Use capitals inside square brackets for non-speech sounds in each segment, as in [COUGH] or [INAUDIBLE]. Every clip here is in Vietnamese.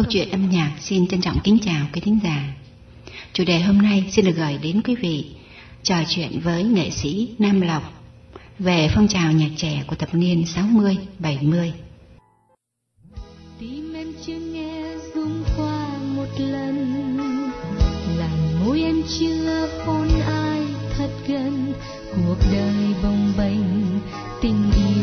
Câu chuyện âm nhạc xin trân trọng kính chào quý thính giả. Chủ đề hôm nay xin được gửi đến quý vị trò chuyện với nghệ sĩ Nam Lộc về phong trào nhạc trẻ của thập niên 60, 70. Tim em chưa nghe rung qua một lần Làn môi em chưa hôn ai thật gần Cuộc đời bồng bềnh tình yêu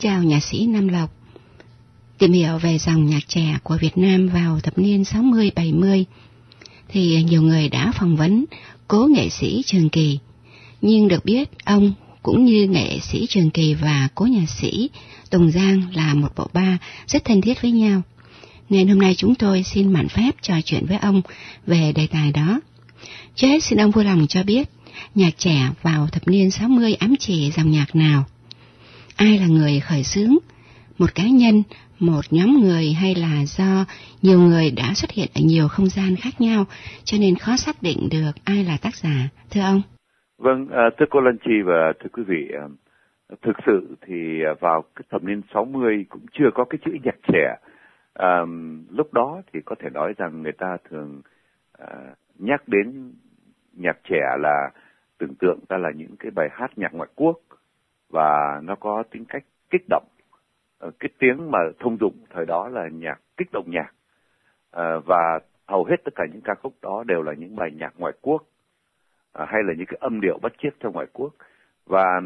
chào nhạc sĩ Nam Lộc. Tìm hiểu về dòng nhạc trẻ của Việt Nam vào thập niên 60-70 thì nhiều người đã phỏng vấn cố nghệ sĩ Trường Kỳ. Nhưng được biết, ông cũng như nghệ sĩ Trường Kỳ và cố nhạc sĩ Tùng Giang là một bộ ba rất thân thiết với nhau. Nên hôm nay chúng tôi xin mạn phép trò chuyện với ông về đề tài đó. Trước hết xin ông vui lòng cho biết, nhạc trẻ vào thập niên 60 ám chỉ dòng nhạc nào? Ai là người khởi xướng? Một cá nhân một nhóm người hay là do nhiều người đã xuất hiện ở nhiều không gian khác nhau cho nên khó xác định được ai là tác giả thưa ông. Vâng, à, thưa cô Lan Trì và thưa quý vị, à, thực sự thì à, vào cái thập niên 60 cũng chưa có cái chữ nhạc trẻ. À, lúc đó thì có thể nói rằng người ta thường à, nhắc đến nhạc trẻ là tưởng tượng ra là những cái bài hát nhạc ngoại quốc và nó có tính cách kích động. Ờ, cái tiếng mà thông dụng thời đó là nhạc kích động nhạc. Ờ, và hầu hết tất cả những ca khúc đó đều là những bài nhạc ngoại quốc à, hay là những cái âm điệu bắt chước theo ngoại quốc. Và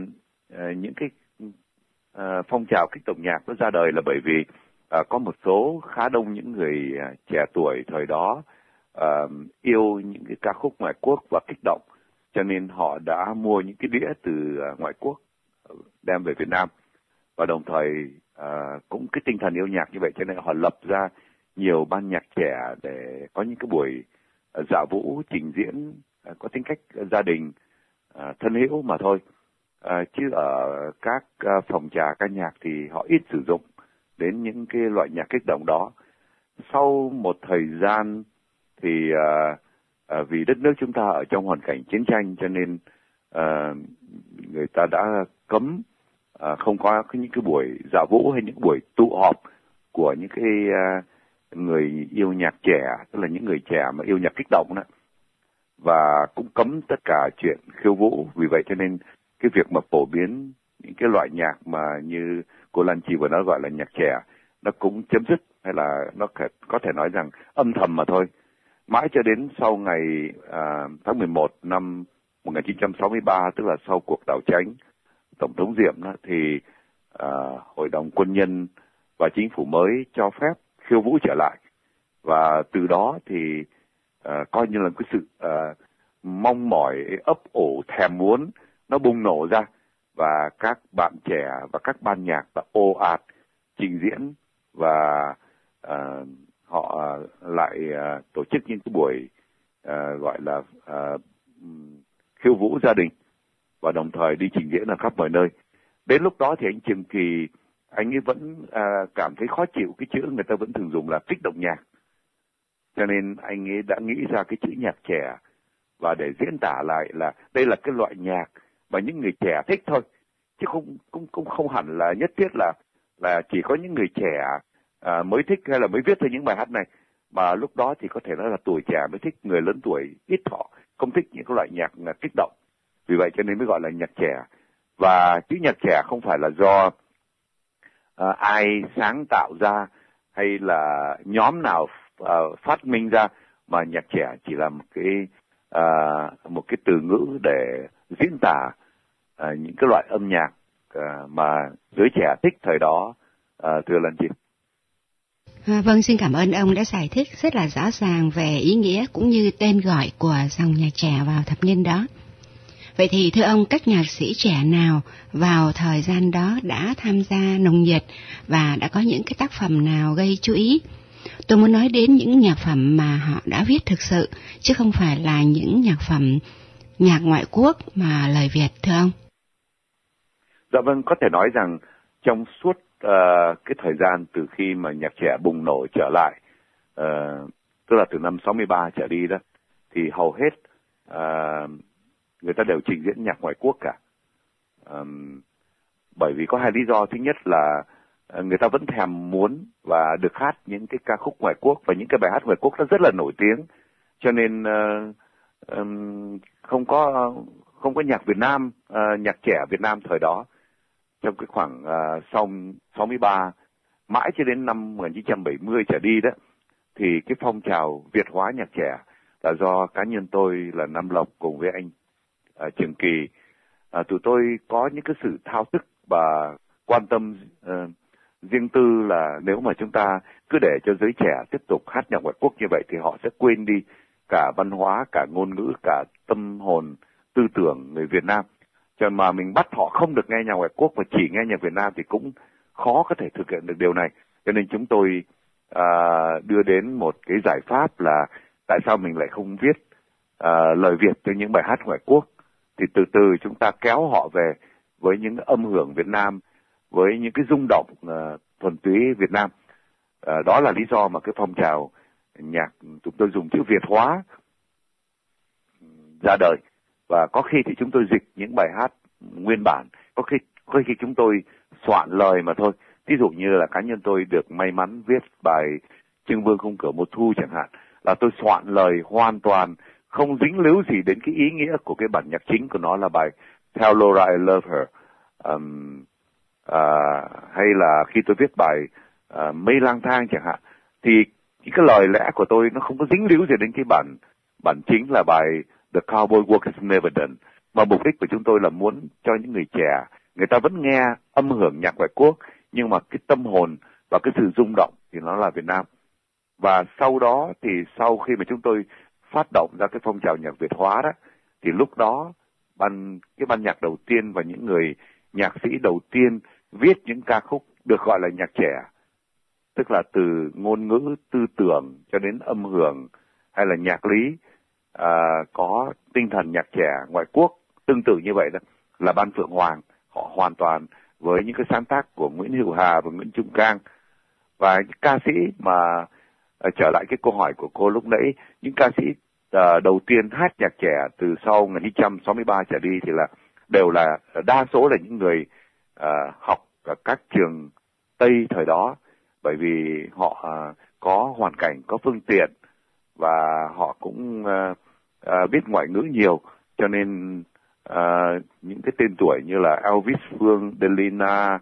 à, những cái à, phong trào kích động nhạc nó ra đời là bởi vì à, có một số khá đông những người à, trẻ tuổi thời đó à, yêu những cái ca khúc ngoại quốc và kích động. Cho nên họ đã mua những cái đĩa từ à, ngoại quốc đem về Việt Nam. Và đồng thời à, cũng cái tinh thần yêu nhạc như vậy cho nên họ lập ra nhiều ban nhạc trẻ để có những cái buổi à, dạ vũ trình diễn à, có tính cách gia đình à, thân hữu mà thôi. À, chứ ở các phòng trà ca nhạc thì họ ít sử dụng đến những cái loại nhạc kích động đó. Sau một thời gian thì à, à, vì đất nước chúng ta ở trong hoàn cảnh chiến tranh cho nên à, người ta đã cấm à, không có cái- những cái buổi dạ vũ hay những buổi tụ họp của những cái à, người yêu nhạc trẻ tức là những người trẻ mà yêu nhạc kích động đó. Và cũng cấm tất cả chuyện khiêu vũ. Vì vậy cho nên cái việc mà phổ biến những cái loại nhạc mà như cô Lan Chi vừa nói gọi là nhạc trẻ nó cũng chấm dứt hay là nó có- thể nói rằng âm thầm mà thôi. Mãi cho đến sau ngày à, tháng 11 năm 1963 tức là sau cuộc đảo tránh tổng thống Diệm đó, thì à, hội đồng quân nhân và chính phủ mới cho phép khiêu vũ trở lại. Và từ đó thì à, coi như là cái sự à, mong mỏi ấp ủ thèm muốn nó bùng nổ ra và các bạn trẻ và các ban nhạc đã ô ạt trình diễn và à, họ lại à, tổ chức những cái buổi à, gọi là à, khiêu vũ gia đình và đồng thời đi trình diễn ở khắp mọi nơi. Đến lúc đó thì anh Trường Kỳ anh ấy vẫn à, cảm thấy khó chịu. Cái chữ người ta vẫn thường dùng là kích động nhạc. Cho nên anh ấy đã nghĩ ra cái chữ nhạc trẻ. Và để diễn tả lại là đây là cái loại nhạc mà những người trẻ thích thôi. Chứ không cũng cũng không hẳn là nhất thiết là là chỉ có những người trẻ à, mới thích hay là mới viết ra những bài hát này. Mà lúc đó thì có thể nói là tuổi trẻ mới thích người lớn tuổi ít thọ không thích những cái loại nhạc là kích động vì vậy cho nên mới gọi là nhạc trẻ và chữ nhạc trẻ không phải là do uh, ai sáng tạo ra hay là nhóm nào uh, phát minh ra mà nhạc trẻ chỉ là một cái uh, một cái từ ngữ để diễn tả uh, những cái loại âm nhạc uh, mà giới trẻ thích thời đó uh, thưa lần chị À, vâng, xin cảm ơn ông đã giải thích rất là rõ ràng về ý nghĩa cũng như tên gọi của dòng nhạc trẻ vào thập niên đó. Vậy thì thưa ông, các nhạc sĩ trẻ nào vào thời gian đó đã tham gia nồng nhiệt và đã có những cái tác phẩm nào gây chú ý? Tôi muốn nói đến những nhạc phẩm mà họ đã viết thực sự, chứ không phải là những nhạc phẩm nhạc ngoại quốc mà lời Việt, thưa ông. Dạ vâng, có thể nói rằng trong suốt uh, cái thời gian từ khi mà nhạc trẻ bùng nổ trở lại, uh, tức là từ năm 63 trở đi đó, thì hầu hết uh, người ta đều trình diễn nhạc ngoại quốc cả. Um, bởi vì có hai lý do. Thứ nhất là ờ, người ta vẫn thèm muốn và được hát những cái ca khúc ngoại quốc và những cái bài hát ngoại quốc nó rất là nổi tiếng. Cho nên uh, um, không có không có nhạc Việt Nam, uh, nhạc trẻ Việt Nam thời đó trong cái khoảng uh, sau 63 mãi cho đến năm 1970 trở đi đó thì cái phong trào Việt hóa nhạc trẻ là do cá nhân tôi là Nam Lộc cùng với anh à, Trường Kỳ. À, tụi tôi có những cái sự thao thức và quan tâm à, riêng tư là nếu mà chúng ta cứ để cho giới trẻ tiếp tục hát nhạc ngoại quốc như vậy thì họ sẽ quên đi cả văn hóa, cả ngôn ngữ, cả tâm hồn, tư tưởng người Việt Nam. Cho mà mình bắt họ không được nghe nhạc ngoại quốc và chỉ nghe nhạc Việt Nam thì cũng khó có thể thực hiện được điều này. Cho nên chúng tôi à, đưa đến một cái giải pháp là tại sao mình lại không viết à, lời Việt cho những bài hát ngoại quốc thì từ từ chúng ta kéo họ về với những âm hưởng Việt Nam với những cái rung động uh, thuần túy Việt Nam. Uh, đó là lý do mà cái phong trào nhạc chúng tôi dùng chữ Việt hóa ra đời. Và có khi thì chúng tôi dịch những bài hát nguyên bản có khi có khi chúng tôi soạn lời mà thôi. Ví dụ như là cá nhân tôi được may mắn viết bài trưng vương không cửa một thu chẳng hạn là tôi soạn lời hoàn toàn không dính líu gì đến cái ý nghĩa của cái bản nhạc chính của nó là bài Tell Laura I Love Her um, uh, hay là khi tôi viết bài uh, Mây lang thang chẳng hạn thì cái lời lẽ của tôi nó không có dính líu gì đến cái bản bản chính là bài The Cowboy Work is Never Done. Mà mục đích của chúng tôi là muốn cho những người trẻ, người ta vẫn nghe âm hưởng nhạc ngoại quốc, nhưng mà cái tâm hồn và cái sự rung động thì nó là Việt Nam. Và sau đó thì sau khi mà chúng tôi phát động ra cái phong trào nhạc Việt hóa đó, thì lúc đó ban cái ban nhạc đầu tiên và những người nhạc sĩ đầu tiên viết những ca khúc được gọi là nhạc trẻ. Tức là từ ngôn ngữ tư tưởng cho đến âm hưởng hay là nhạc lý à, có tinh thần nhạc trẻ ngoại quốc tương tự như vậy đó là ban phượng hoàng. Họ hoàn toàn với những cái sáng tác của nguyễn hữu hà và nguyễn trung cang. Và những ca sĩ mà à, trở lại cái câu hỏi của cô lúc nãy những ca sĩ uh, đầu tiên hát nhạc trẻ từ sau 1963 trở đi thì là đều là đa số là những người uh, học ở các trường tây thời đó. Bởi vì họ uh, có hoàn cảnh có phương tiện và họ cũng uh, uh, biết ngoại ngữ nhiều. Cho nên uh, những cái tên tuổi như là Elvis Phương, Delina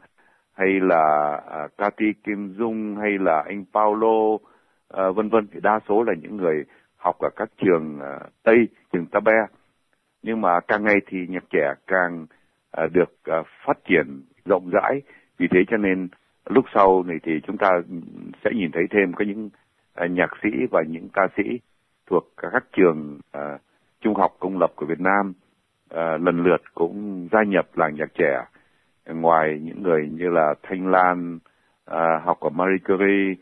hay là uh, Cathy Kim Dung hay là anh Paulo uh, vân vân thì đa số là những người học ở các trường à, Tây, trường Tabe. Nhưng mà càng ngày thì nhạc trẻ càng à, được à, phát triển rộng rãi. Vì thế cho nên lúc sau này thì chúng ta sẽ nhìn thấy thêm có những nhạc sĩ và những ca sĩ thuộc các trường uh, trung học công lập của Việt Nam uh, lần lượt cũng gia nhập làng nhạc trẻ. Ngoài những người như là Thanh Lan uh, học ở Marie Curie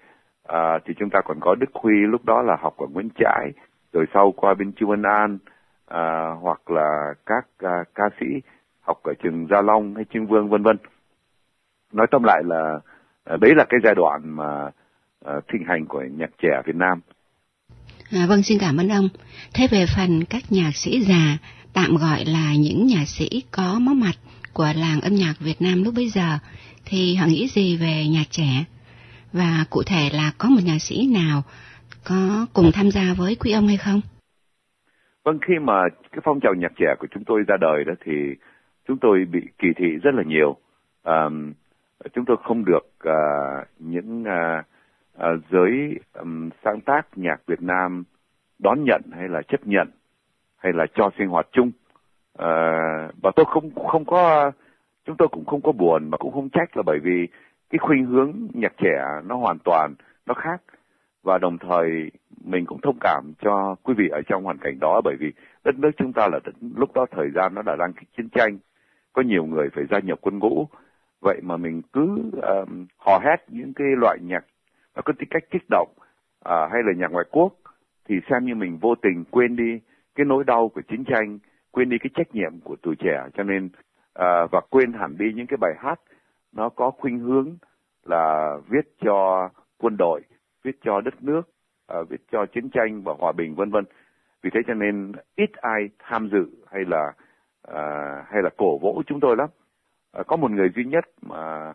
à, thì chúng ta còn có Đức Huy lúc đó là học ở Nguyễn Trãi rồi sau qua bên Chu Văn An à, hoặc là các à, ca sĩ học ở trường Gia Long hay Trương Vương vân vân. Nói tóm lại là à, đấy là cái giai đoạn mà à, thịnh hành của nhạc trẻ Việt Nam. À, vâng xin cảm ơn ông. Thế về phần các nhạc sĩ già tạm gọi là những nhạc sĩ có máu mặt của làng âm nhạc Việt Nam lúc bấy giờ thì họ nghĩ gì về nhạc trẻ? Và cụ thể là có một nhà sĩ nào có cùng tham gia với quý ông hay không? Vâng, khi mà cái phong trào nhạc trẻ của chúng tôi ra đời đó thì chúng tôi bị kỳ thị rất là nhiều. À, chúng tôi không được à, những à, à, giới um, sáng tác nhạc Việt Nam đón nhận hay là chấp nhận hay là cho sinh hoạt chung. À, và tôi không không có chúng tôi cũng không có buồn mà cũng không trách là bởi vì cái khuynh hướng nhạc trẻ nó hoàn toàn nó khác. Và đồng thời mình cũng thông cảm cho quý vị ở trong hoàn cảnh đó bởi vì đất nước chúng ta là đất lúc đó thời gian nó đã đang chiến tranh có nhiều người phải gia nhập quân ngũ. Vậy mà mình cứ um, hò hét những cái loại nhạc nó có tính cách kích động uh, hay là nhạc ngoại quốc thì xem như mình vô tình quên đi cái nỗi đau của chiến tranh quên đi cái trách nhiệm của tuổi trẻ. Cho nên uh, và quên hẳn đi những cái bài hát nó có khuynh hướng là viết cho quân đội, viết cho đất nước, uh, viết cho chiến tranh và hòa bình vân vân. Vì thế cho nên ít ai tham dự hay là uh, hay là cổ vũ chúng tôi lắm. Uh, có một người duy nhất mà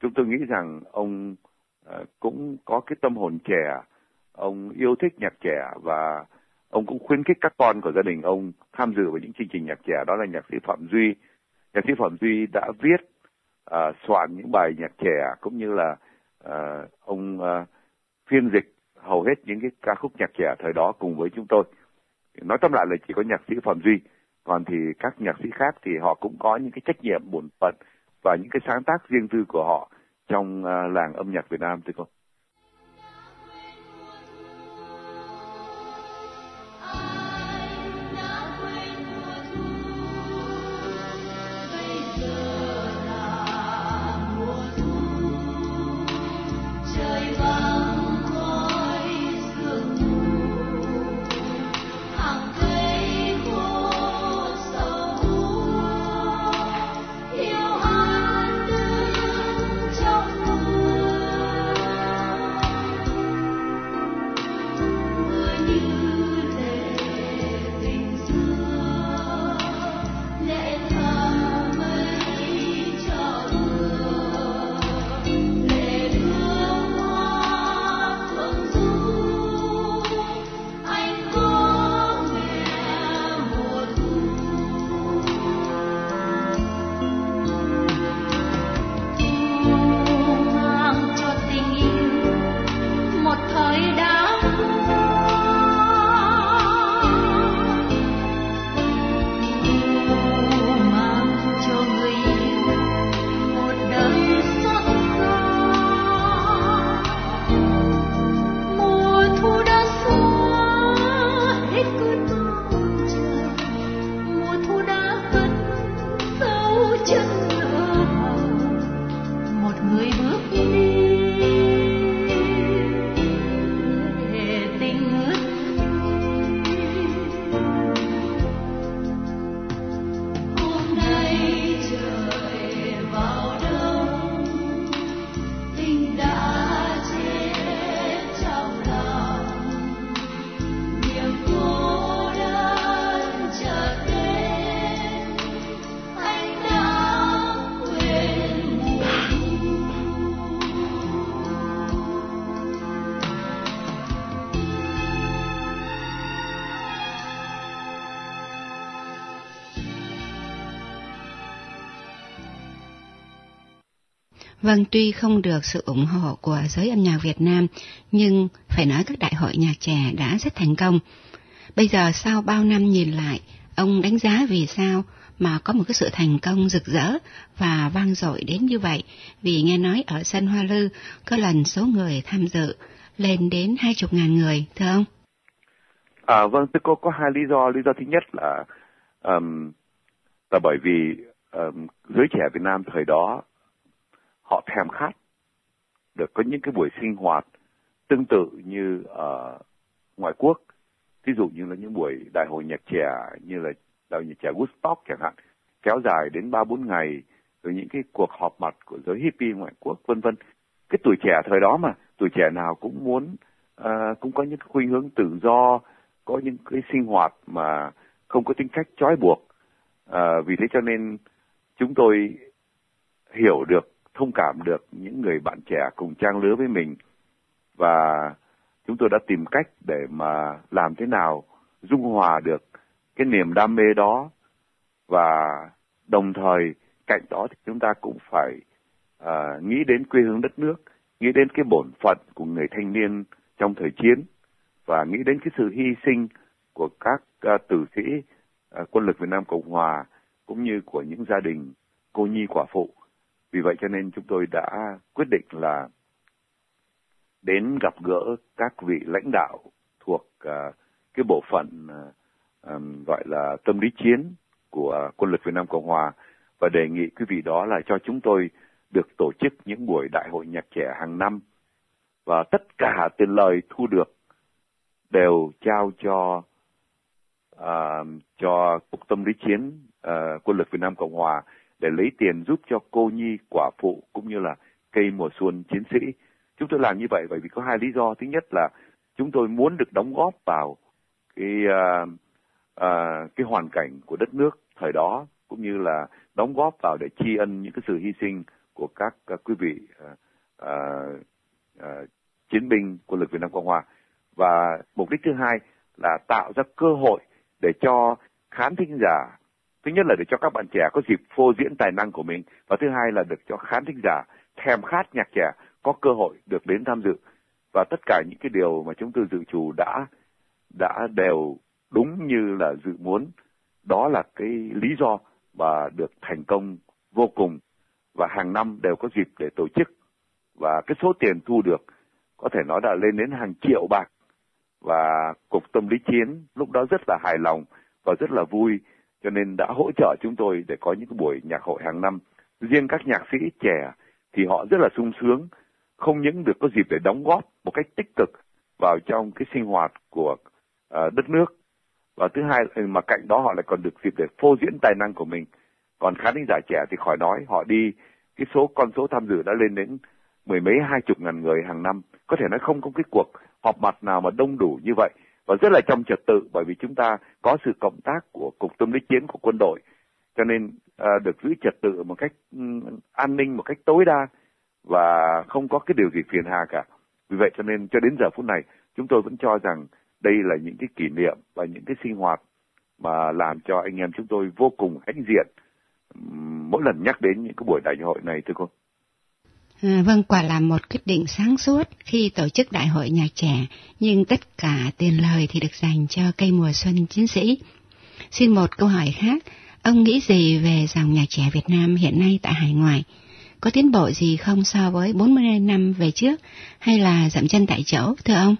chúng tôi nghĩ rằng ông uh, cũng có cái tâm hồn trẻ, ông yêu thích nhạc trẻ và ông cũng khuyến khích các con của gia đình ông tham dự vào những chương trình nhạc trẻ đó là nhạc sĩ Phạm Duy. Nhạc sĩ Phạm Duy đã viết uh, soạn những bài nhạc trẻ cũng như là uh, ông uh, phiên dịch hầu hết những cái ca khúc nhạc trẻ thời đó cùng với chúng tôi. Nói tóm lại là chỉ có nhạc sĩ Phạm Duy, còn thì các nhạc sĩ khác thì họ cũng có những cái trách nhiệm bổn phận và những cái sáng tác riêng tư của họ trong uh, làng âm nhạc Việt Nam thưa cô. Vâng, tuy không được sự ủng hộ của giới âm nhạc Việt Nam, nhưng phải nói các đại hội nhạc trẻ đã rất thành công. Bây giờ sau bao năm nhìn lại, ông đánh giá vì sao mà có một cái sự thành công rực rỡ và vang dội đến như vậy? Vì nghe nói ở sân Hoa Lư có lần số người tham dự lên đến hai chục ngàn người, thưa ông? À, vâng, tôi có có hai lý do. Lý do thứ nhất là um, là bởi vì um, giới trẻ Việt Nam thời đó họ thèm khát. Được có những cái buổi sinh hoạt tương tự như ở ngoại quốc. Ví dụ như là những buổi đại hội nhạc trẻ như là đại hội nhạc trẻ Woodstock chẳng hạn kéo dài đến ba bốn ngày rồi những cái cuộc họp mặt của giới hippie ngoại quốc vân vân. Cái tuổi trẻ thời đó mà tuổi trẻ nào cũng muốn uh, cũng có những khuynh hướng tự do có những cái sinh hoạt mà không có tính cách trói buộc. Uh, vì thế cho nên chúng tôi hiểu được thông cảm được những người bạn trẻ cùng trang lứa với mình. Và chúng tôi đã tìm cách để mà làm thế nào dung hòa được cái niềm đam mê đó. Và đồng thời cạnh đó thì chúng ta cũng phải uh, nghĩ đến quê hương đất nước nghĩ đến cái bổn phận của người thanh niên trong thời chiến và nghĩ đến cái sự hy sinh của các uh, tử sĩ uh, quân lực Việt Nam Cộng Hòa cũng như của những gia đình cô nhi quả phụ vì vậy cho nên chúng tôi đã quyết định là đến gặp gỡ các vị lãnh đạo thuộc uh, cái bộ phận uh, um, gọi là tâm lý chiến của quân lực Việt Nam Cộng Hòa và đề nghị quý vị đó là cho chúng tôi được tổ chức những buổi đại hội nhạc trẻ hàng năm và tất cả tiền lời thu được đều trao cho uh, cho cục tâm lý chiến uh, quân lực Việt Nam Cộng Hòa để lấy tiền giúp cho cô nhi quả phụ cũng như là cây mùa xuân chiến sĩ. Chúng tôi làm như vậy bởi vì có hai lý do. Thứ nhất là chúng tôi muốn được đóng góp vào cái uh, uh, cái hoàn cảnh của đất nước thời đó cũng như là đóng góp vào để tri ân những cái sự hy sinh của các uh, quý vị uh, uh, uh, chiến binh quân lực Việt Nam Cộng Hòa và mục đích thứ hai là tạo ra cơ hội để cho khán thính giả thứ nhất là để cho các bạn trẻ có dịp phô diễn tài năng của mình và thứ hai là được cho khán thính giả thèm khát nhạc trẻ có cơ hội được đến tham dự. Và tất cả những cái điều mà chúng tôi dự trù đã đã đều đúng như là dự muốn. Đó là cái lý do và được thành công vô cùng và hàng năm đều có dịp để tổ chức. Và cái số tiền thu được có thể nói đã lên đến hàng triệu bạc. Và cục tâm lý chiến lúc đó rất là hài lòng và rất là vui cho nên đã hỗ trợ chúng tôi để có những buổi nhạc hội hàng năm. Riêng các nhạc sĩ trẻ thì họ rất là sung sướng, không những được có dịp để đóng góp một cách tích cực vào trong cái sinh hoạt của uh, đất nước và thứ hai ừ, mà cạnh đó họ lại còn được dịp để phô diễn tài năng của mình. Còn khán giả trẻ thì khỏi nói, họ đi cái số con số tham dự đã lên đến mười mấy hai chục ngàn người hàng năm. Có thể nói không có cái cuộc họp mặt nào mà đông đủ như vậy và rất là trong trật tự bởi vì chúng ta có sự cộng tác của cục tâm lý chiến của quân đội. Cho nên à, được giữ trật tự một cách um, an ninh một cách tối đa và không có cái điều gì phiền hà cả. Vì vậy cho nên cho đến giờ phút này chúng tôi vẫn cho rằng đây là những cái kỷ niệm và những cái sinh hoạt mà làm cho anh em chúng tôi vô cùng hãnh diện. Mỗi lần nhắc đến những cái buổi đại hội này thưa cô. À, vâng, quả là một quyết định sáng suốt khi tổ chức đại hội nhạc trẻ, nhưng tất cả tiền lời thì được dành cho cây mùa xuân chiến sĩ. Xin một câu hỏi khác, ông nghĩ gì về dòng nhạc trẻ Việt Nam hiện nay tại hải ngoại? Có tiến bộ gì không so với 40 năm về trước, hay là dậm chân tại chỗ, thưa ông?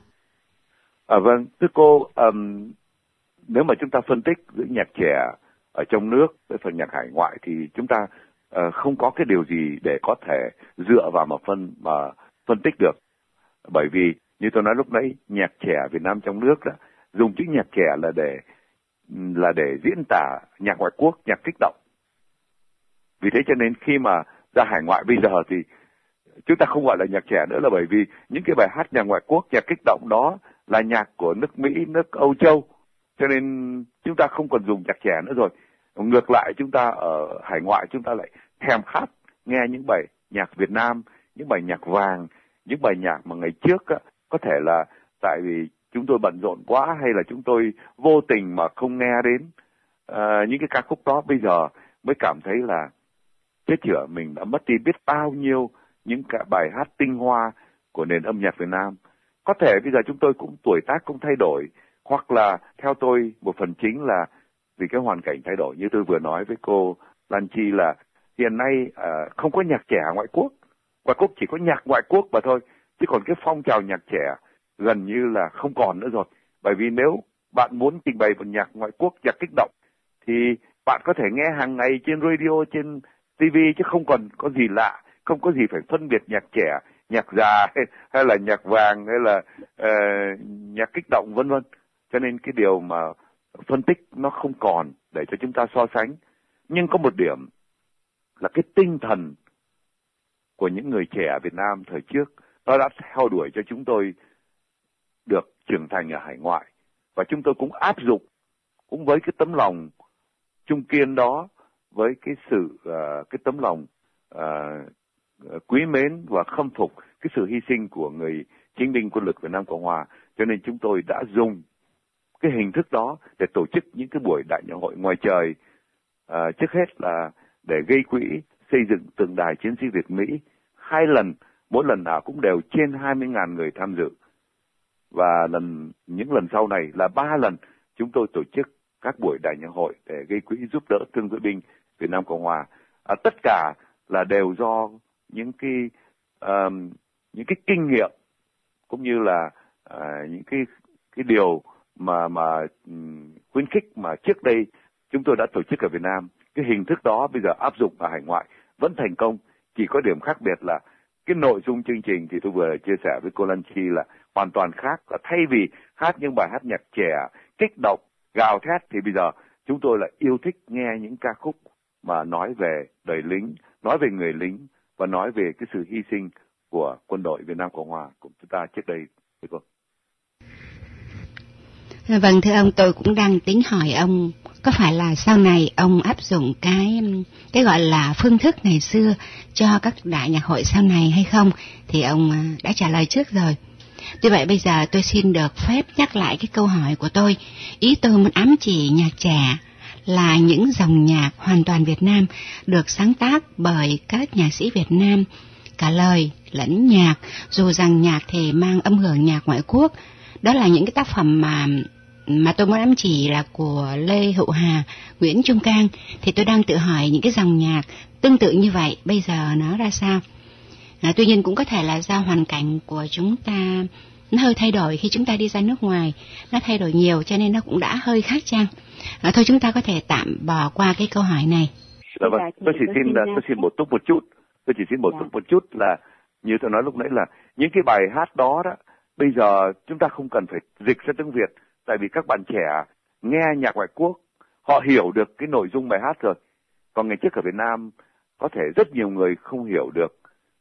À, vâng, thưa cô, um, nếu mà chúng ta phân tích giữa nhạc trẻ ở trong nước với phần nhạc hải ngoại thì chúng ta Ờ, không có cái điều gì để có thể dựa vào mà phân mà phân tích được. Bởi vì như tôi nói lúc nãy, nhạc trẻ Việt Nam trong nước là dùng chữ nhạc trẻ là để là để diễn tả nhạc ngoại quốc, nhạc kích động. Vì thế cho nên khi mà ra hải ngoại bây giờ thì chúng ta không gọi là nhạc trẻ nữa là bởi vì những cái bài hát nhạc ngoại quốc, nhạc kích động đó là nhạc của nước Mỹ, nước Âu Châu. Cho nên chúng ta không còn dùng nhạc trẻ nữa rồi ngược lại chúng ta ở hải ngoại chúng ta lại thèm khát nghe những bài nhạc Việt Nam những bài nhạc vàng những bài nhạc mà ngày trước á, có thể là tại vì chúng tôi bận rộn quá hay là chúng tôi vô tình mà không nghe đến uh, những cái ca khúc đó bây giờ mới cảm thấy là chết chữa mình đã mất đi biết bao nhiêu những cái bài hát tinh hoa của nền âm nhạc Việt Nam. Có thể bây giờ chúng tôi cũng tuổi tác cũng thay đổi, hoặc là theo tôi một phần chính là vì cái hoàn cảnh thay đổi như tôi vừa nói với cô Lan Chi là hiện nay uh, không có nhạc trẻ ngoại quốc, ngoại quốc chỉ có nhạc ngoại quốc mà thôi, chứ còn cái phong trào nhạc trẻ gần như là không còn nữa rồi. Bởi vì nếu bạn muốn trình bày một nhạc ngoại quốc, nhạc kích động, thì bạn có thể nghe hàng ngày trên radio, trên TV chứ không còn có gì lạ, không có gì phải phân biệt nhạc trẻ, nhạc già hay, hay là nhạc vàng hay là uh, nhạc kích động vân vân. Cho nên cái điều mà phân tích nó không còn để cho chúng ta so sánh. Nhưng có một điểm là cái tinh thần của những người trẻ Việt Nam thời trước nó đã theo đuổi cho chúng tôi được trưởng thành ở hải ngoại và chúng tôi cũng áp dụng cũng với cái tấm lòng trung kiên đó với cái sự uh, cái tấm lòng uh, quý mến và khâm phục cái sự hy sinh của người chiến binh quân lực Việt Nam Cộng Hòa cho nên chúng tôi đã dùng cái hình thức đó để tổ chức những cái buổi đại nhạc hội ngoài trời à, trước hết là để gây quỹ xây dựng tượng đài chiến sĩ Việt Mỹ. Hai lần mỗi lần nào cũng đều trên 20.000 người tham dự. Và lần những lần sau này là ba lần chúng tôi tổ chức các buổi đại nhạc hội để gây quỹ giúp đỡ thương dự binh Việt Nam Cộng Hòa. À, tất cả là đều do những cái um, những cái kinh nghiệm cũng như là uh, những cái cái điều mà mà khuyến khích mà trước đây chúng tôi đã tổ chức ở Việt Nam, cái hình thức đó bây giờ áp dụng ở hải ngoại vẫn thành công chỉ có điểm khác biệt là cái nội dung chương trình thì tôi vừa chia sẻ với cô Lan Chi là hoàn toàn khác, là thay vì hát những bài hát nhạc trẻ, kích động, gào thét thì bây giờ chúng tôi lại yêu thích nghe những ca khúc mà nói về đời lính, nói về người lính và nói về cái sự hy sinh của quân đội Việt Nam Cộng Hòa của chúng ta trước đây, thưa cô. Vâng thưa ông tôi cũng đang tính hỏi ông có phải là sau này ông áp dụng cái cái gọi là phương thức ngày xưa cho các đại nhạc hội sau này hay không thì ông à, đã trả lời trước rồi Tuy vậy bây giờ tôi xin được phép nhắc lại cái câu hỏi của tôi. Ý tôi muốn ám chỉ nhạc trẻ là những dòng nhạc hoàn toàn Việt Nam được sáng tác bởi các nhạc sĩ Việt Nam cả lời lẫn nhạc, dù rằng nhạc thì mang âm hưởng nhạc ngoại quốc. Đó là những cái tác phẩm mà mà tôi muốn ám chỉ là của Lê Hữu Hà, Nguyễn Trung Cang thì tôi đang tự hỏi những cái dòng nhạc tương tự như vậy bây giờ nó ra sao. À, tuy nhiên cũng có thể là do hoàn cảnh của chúng ta nó hơi thay đổi khi chúng ta đi ra nước ngoài, nó thay đổi nhiều cho nên nó cũng đã hơi khác chăng. À, thôi chúng ta có thể tạm bỏ qua cái câu hỏi này. Dạ vâng, tôi chỉ xin tôi xin một túc một chút, tôi chỉ xin một túc một chút là như tôi nói lúc nãy là những cái bài hát đó đó bây giờ chúng ta không cần phải dịch ra tiếng Việt tại vì các bạn trẻ nghe nhạc ngoại quốc họ hiểu được cái nội dung bài hát rồi. Còn ngày trước ở Việt Nam có thể rất nhiều người không hiểu được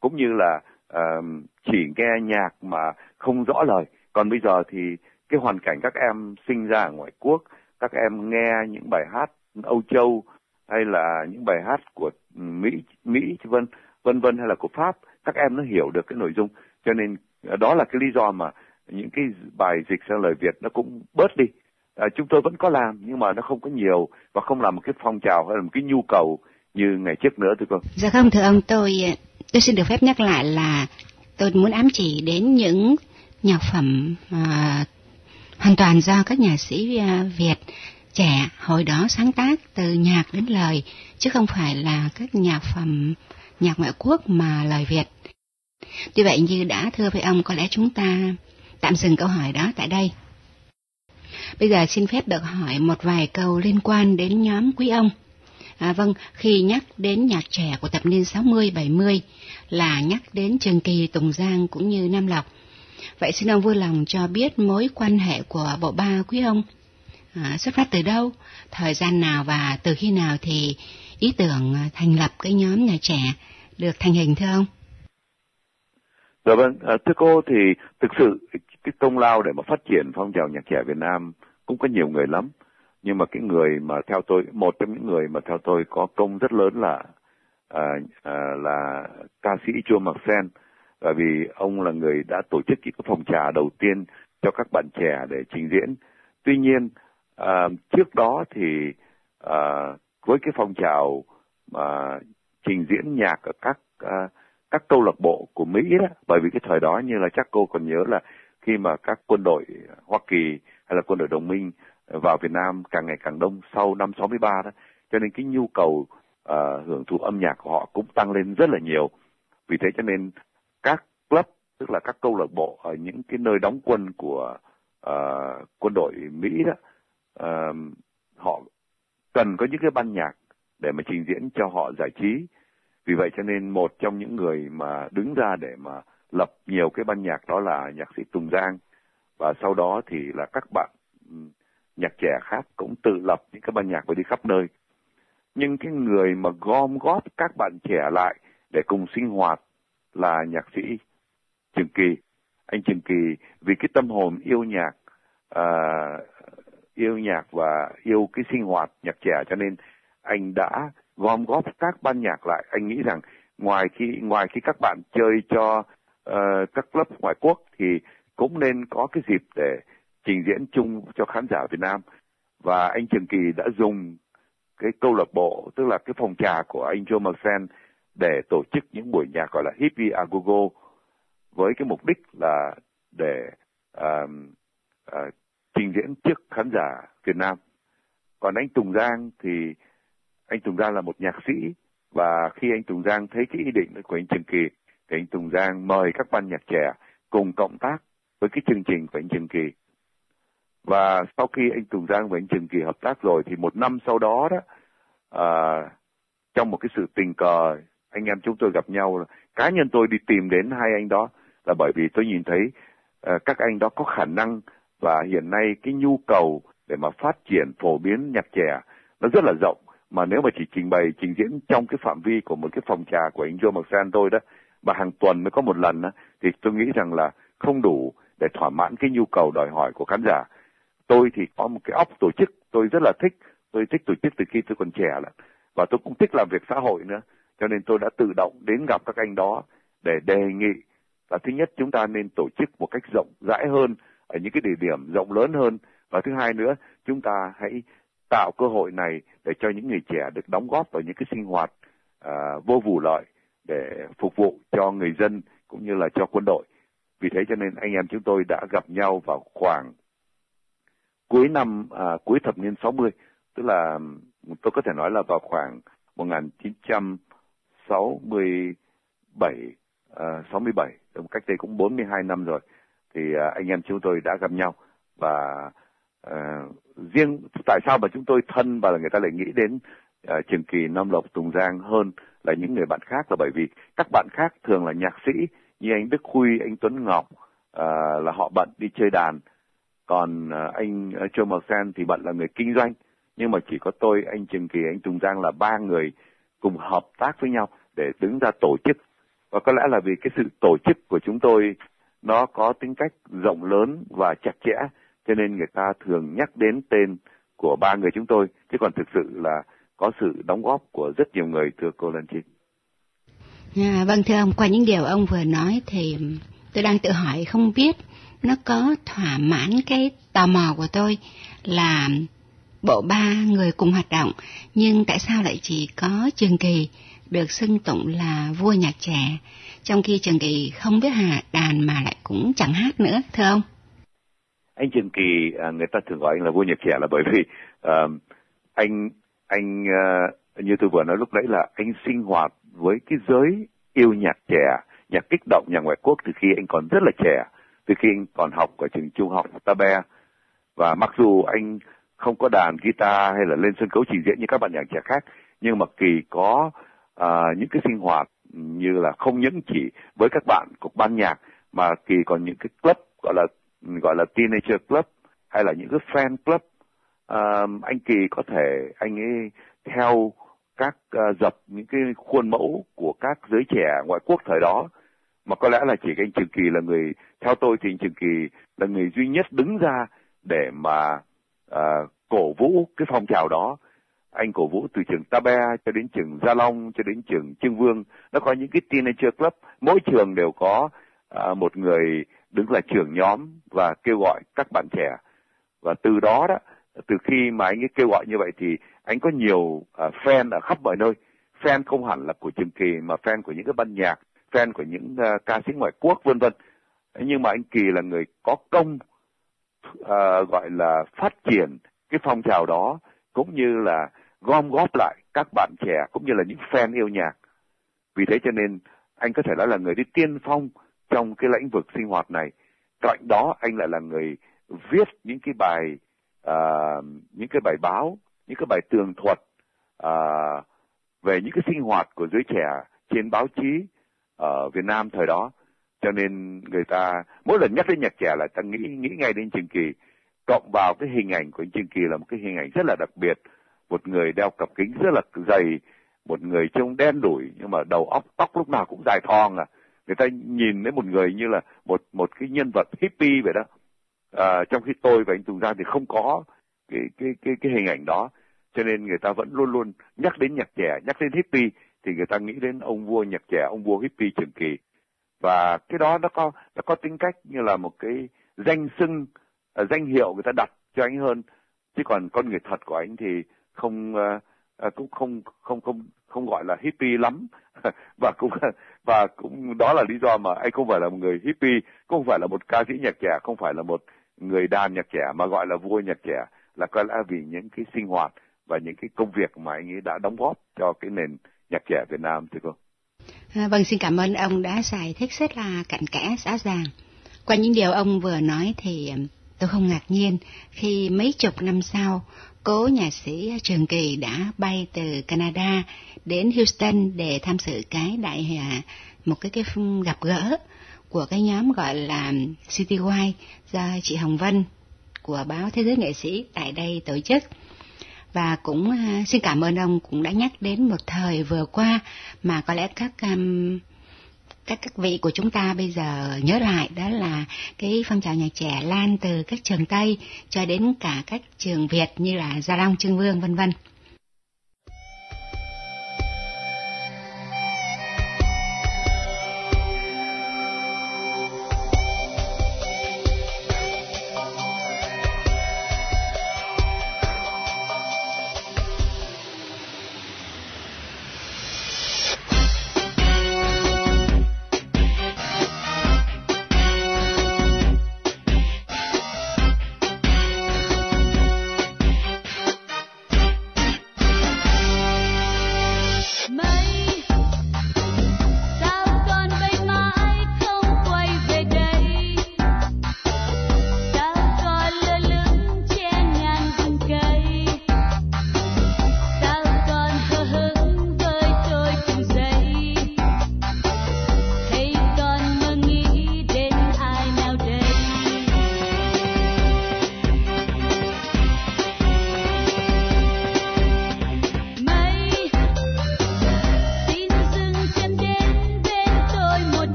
cũng như là uh, chỉ nghe nhạc mà không rõ lời. Còn bây giờ thì cái hoàn cảnh các em sinh ra ở ngoại quốc các em nghe những bài hát Âu Châu hay là những bài hát của Mỹ Mỹ vân vân vân hay là của Pháp các em nó hiểu được cái nội dung. Cho nên đó là cái lý do mà những cái bài dịch sang lời Việt nó cũng bớt đi à, chúng tôi vẫn có làm nhưng mà nó không có nhiều và không làm một cái phong trào hay là một cái nhu cầu như ngày trước nữa thưa cô. Dạ không thưa ông tôi tôi xin được phép nhắc lại là tôi muốn ám chỉ đến những nhạc phẩm à, hoàn toàn do các nhà sĩ à, Việt trẻ hồi đó sáng tác từ nhạc đến lời chứ không phải là các nhạc phẩm nhạc ngoại quốc mà lời Việt. Tuy vậy như đã thưa với ông có lẽ chúng ta tạm dừng câu hỏi đó tại đây. Bây giờ xin phép được hỏi một vài câu liên quan đến nhóm quý ông. À, vâng, khi nhắc đến nhạc trẻ của thập niên 60-70 là nhắc đến Trường Kỳ, Tùng Giang cũng như Nam Lộc. Vậy xin ông vui lòng cho biết mối quan hệ của bộ ba quý ông à, xuất phát từ đâu, thời gian nào và từ khi nào thì ý tưởng thành lập cái nhóm nhạc trẻ được thành hình thưa ông? Dạ vâng, à, thưa cô thì thực sự cái công lao để mà phát triển phong trào nhạc trẻ Việt Nam cũng có nhiều người lắm. Nhưng mà cái người mà theo tôi một trong những người mà theo tôi có công rất lớn là à, à, là ca sĩ Chua Mặc Sen. Bởi vì ông là người đã tổ chức cái phòng trà đầu tiên cho các bạn trẻ để trình diễn. Tuy nhiên à, trước đó thì à, với cái phong trào mà trình diễn nhạc ở các à, các câu lạc bộ của Mỹ đó bởi vì cái thời đó như là chắc cô còn nhớ là khi mà các quân đội Hoa Kỳ hay là quân đội đồng minh vào Việt Nam càng ngày càng đông sau năm 63 đó cho nên cái nhu cầu uh, hưởng thụ âm nhạc của họ cũng tăng lên rất là nhiều. Vì thế cho nên các club tức là các câu lạc bộ ở những cái nơi đóng quân của uh, quân đội Mỹ đó uh, họ cần có những cái ban nhạc để mà trình diễn cho họ giải trí. Vì vậy cho nên một trong những người mà đứng ra để mà lập nhiều cái ban nhạc đó là nhạc sĩ Tùng Giang. Và sau đó thì là các bạn nhạc trẻ khác cũng tự lập những cái ban nhạc và đi khắp nơi. Nhưng cái người mà gom góp các bạn trẻ lại để cùng sinh hoạt là nhạc sĩ Trường Kỳ. Anh Trường Kỳ vì cái tâm hồn yêu nhạc uh, yêu nhạc và yêu cái sinh hoạt nhạc trẻ cho nên anh đã gom góp các ban nhạc lại. Anh nghĩ rằng ngoài khi ngoài khi các bạn chơi cho uh, các lớp ngoại quốc thì cũng nên có cái dịp để trình diễn chung cho khán giả Việt Nam và anh Trường Kỳ đã dùng cái câu lạc bộ tức là cái phòng trà của anh Joe Marcel để tổ chức những buổi nhạc gọi là Hippie à Agogo với cái mục đích là để uh, uh, trình diễn trước khán giả Việt Nam. Còn anh Tùng Giang thì anh Tùng Giang là một nhạc sĩ và khi anh Tùng Giang thấy cái ý định của anh Trường Kỳ thì anh Tùng Giang mời các ban nhạc trẻ cùng cộng tác với cái chương trình của anh Trường Kỳ. Và sau khi anh Tùng Giang và anh Trường Kỳ hợp tác rồi thì một năm sau đó đó à, trong một cái sự tình cờ anh em chúng tôi gặp nhau cá nhân tôi đi tìm đến hai anh đó là bởi vì tôi nhìn thấy à, các anh đó có khả năng và hiện nay cái nhu cầu để mà phát triển phổ biến nhạc trẻ nó rất là rộng mà nếu mà chỉ trình bày trình diễn trong cái phạm vi của một cái phòng trà của anh Joe McSan tôi đó mà hàng tuần mới có một lần thì tôi nghĩ rằng là không đủ để thỏa mãn cái nhu cầu đòi hỏi của khán giả. Tôi thì có một cái óc tổ chức tôi rất là thích tôi thích tổ chức từ khi tôi còn trẻ là và tôi cũng thích làm việc xã hội nữa cho nên tôi đã tự động đến gặp các anh đó để đề nghị. Là thứ nhất chúng ta nên tổ chức một cách rộng rãi hơn ở những cái địa điểm rộng lớn hơn. Và thứ hai nữa chúng ta hãy tạo cơ hội này để cho những người trẻ được đóng góp vào những cái sinh hoạt uh, vô vụ lợi để phục vụ cho người dân cũng như là cho quân đội. Vì thế cho nên anh em chúng tôi đã gặp nhau vào khoảng cuối năm à, cuối thập niên 60, tức là tôi có thể nói là vào khoảng 1967 à, 67, cách đây cũng 42 năm rồi thì à, anh em chúng tôi đã gặp nhau và à, riêng tại sao mà chúng tôi thân và là người ta lại nghĩ đến à, Trường Kỳ, Nam Lộc, Tùng Giang hơn là những người bạn khác là bởi vì các bạn khác thường là nhạc sĩ như anh Đức Huy, anh Tuấn Ngọc uh, là họ bận đi chơi đàn, còn uh, anh à, Châu Mạc Sen thì bận là người kinh doanh, nhưng mà chỉ có tôi, anh Trường Kỳ, anh Tùng Giang là ba người cùng hợp tác với nhau để đứng ra tổ chức. Và có lẽ là vì cái sự tổ chức của chúng tôi nó có tính cách rộng lớn và chặt chẽ cho nên người ta thường nhắc đến tên của ba người chúng tôi. Chứ còn thực sự là có sự đóng góp của rất nhiều người thưa cô Lan Chi. À, vâng thưa ông, qua những điều ông vừa nói thì tôi đang tự hỏi không biết nó có thỏa mãn cái tò mò của tôi là bộ ba người cùng hoạt động nhưng tại sao lại chỉ có Trường Kỳ được xưng tụng là vua nhạc trẻ trong khi Trường Kỳ không biết hạ đàn mà lại cũng chẳng hát nữa thưa ông? anh Trường Kỳ à, người ta thường gọi anh là vua nhạc trẻ là bởi vì uh, anh anh ờ, như tôi vừa nói lúc nãy là anh sinh hoạt với cái giới yêu nhạc trẻ nhạc kích động nhạc ngoại quốc từ khi anh còn rất là trẻ từ khi anh còn học ở trường trung học Tabe. Và mặc dù anh không có đàn guitar hay là lên sân khấu trình diễn như các bạn nhạc trẻ khác nhưng mà kỳ có uh, những cái sinh hoạt như là không những chỉ với các bạn của ban nhạc mà kỳ còn những cái club gọi là gọi là teenager club hay là những cái fan club anh kỳ có thể anh ấy theo các uh, dập những cái khuôn mẫu của các giới trẻ ngoại quốc thời đó. Mà có lẽ là chỉ anh Trường Kỳ là người theo tôi thì anh Trường Kỳ là người duy nhất đứng ra để mà uh, cổ vũ cái phong trào đó. Anh cổ vũ từ trường Tabe cho đến trường Gia Long cho đến trường Trương Vương. Nó có những cái teenager club mỗi trường đều có uh, một người đứng là trưởng nhóm và kêu gọi các bạn trẻ. Và từ đó đó từ khi mà anh ấy kêu gọi như vậy thì anh có nhiều uh, fan ở khắp mọi nơi. Fan không hẳn là của trường kỳ mà fan của những cái ban nhạc fan của những uh, ca sĩ ngoại quốc vân vân. Nhưng mà anh Kỳ là người có công uh, gọi là phát triển cái phong trào đó cũng như là gom góp lại các bạn trẻ cũng như là những fan yêu nhạc. Vì thế cho nên anh có thể nói là người đi tiên phong trong cái lĩnh vực sinh hoạt này. Cạnh đó anh lại là người viết những cái bài uh, những cái bài báo những cái bài tường thuật uh, về những cái sinh hoạt của giới trẻ trên báo chí ở Việt Nam thời đó. Cho nên người ta mỗi lần nhắc đến nhạc trẻ là ta nghĩ nghĩ ngay đến Trường Kỳ. Cộng vào cái hình ảnh của anh Trường Kỳ là một cái hình ảnh rất là đặc biệt. Một người đeo cặp kính rất là dày một người trông đen đủi nhưng mà đầu óc tóc lúc nào cũng dài thon à. Người ta nhìn thấy một người như là một một cái nhân vật hippie vậy đó à, trong khi tôi và anh Tùng Giang thì không có cái cái cái cái hình ảnh đó. Cho nên người ta vẫn luôn luôn nhắc đến nhạc trẻ nhắc đến hippie thì người ta nghĩ đến ông vua nhạc trẻ ông vua hippie trường kỳ. Và cái đó nó có nó có tính cách như là một cái danh xưng uh, danh hiệu người ta đặt cho anh hơn. Chứ còn con người thật của anh thì không uh, cũng không không không không gọi là hippie lắm. [LAUGHS] Và cũng và cũng đó là lý do mà anh không phải là một người hippie không phải là một ca sĩ nhạc trẻ không phải là một người đàn nhạc trẻ mà gọi là vua nhạc trẻ là có lẽ vì những cái sinh hoạt và những cái công việc mà anh ấy đã đóng góp cho cái nền nhạc trẻ Việt Nam thưa cô. À, vâng, xin cảm ơn ông đã giải thích rất là cặn kẽ, rõ ràng. Qua những điều ông vừa nói thì um, tôi không ngạc nhiên khi mấy chục năm sau, cố nhà sĩ Trường Kỳ đã bay từ Canada đến Houston để tham dự cái đại à, một cái cái gặp gỡ của cái nhóm gọi là Citywide do chị Hồng Vân của báo Thế giới nghệ sĩ tại đây tổ chức và cũng à, xin cảm ơn ông cũng đã nhắc đến một thời vừa qua mà có lẽ các um, các các vị của chúng ta bây giờ nhớ lại đó là cái phong trào nhạc trẻ lan từ các trường Tây cho đến cả các trường Việt như là Gia Long, Trương Vương vân vân.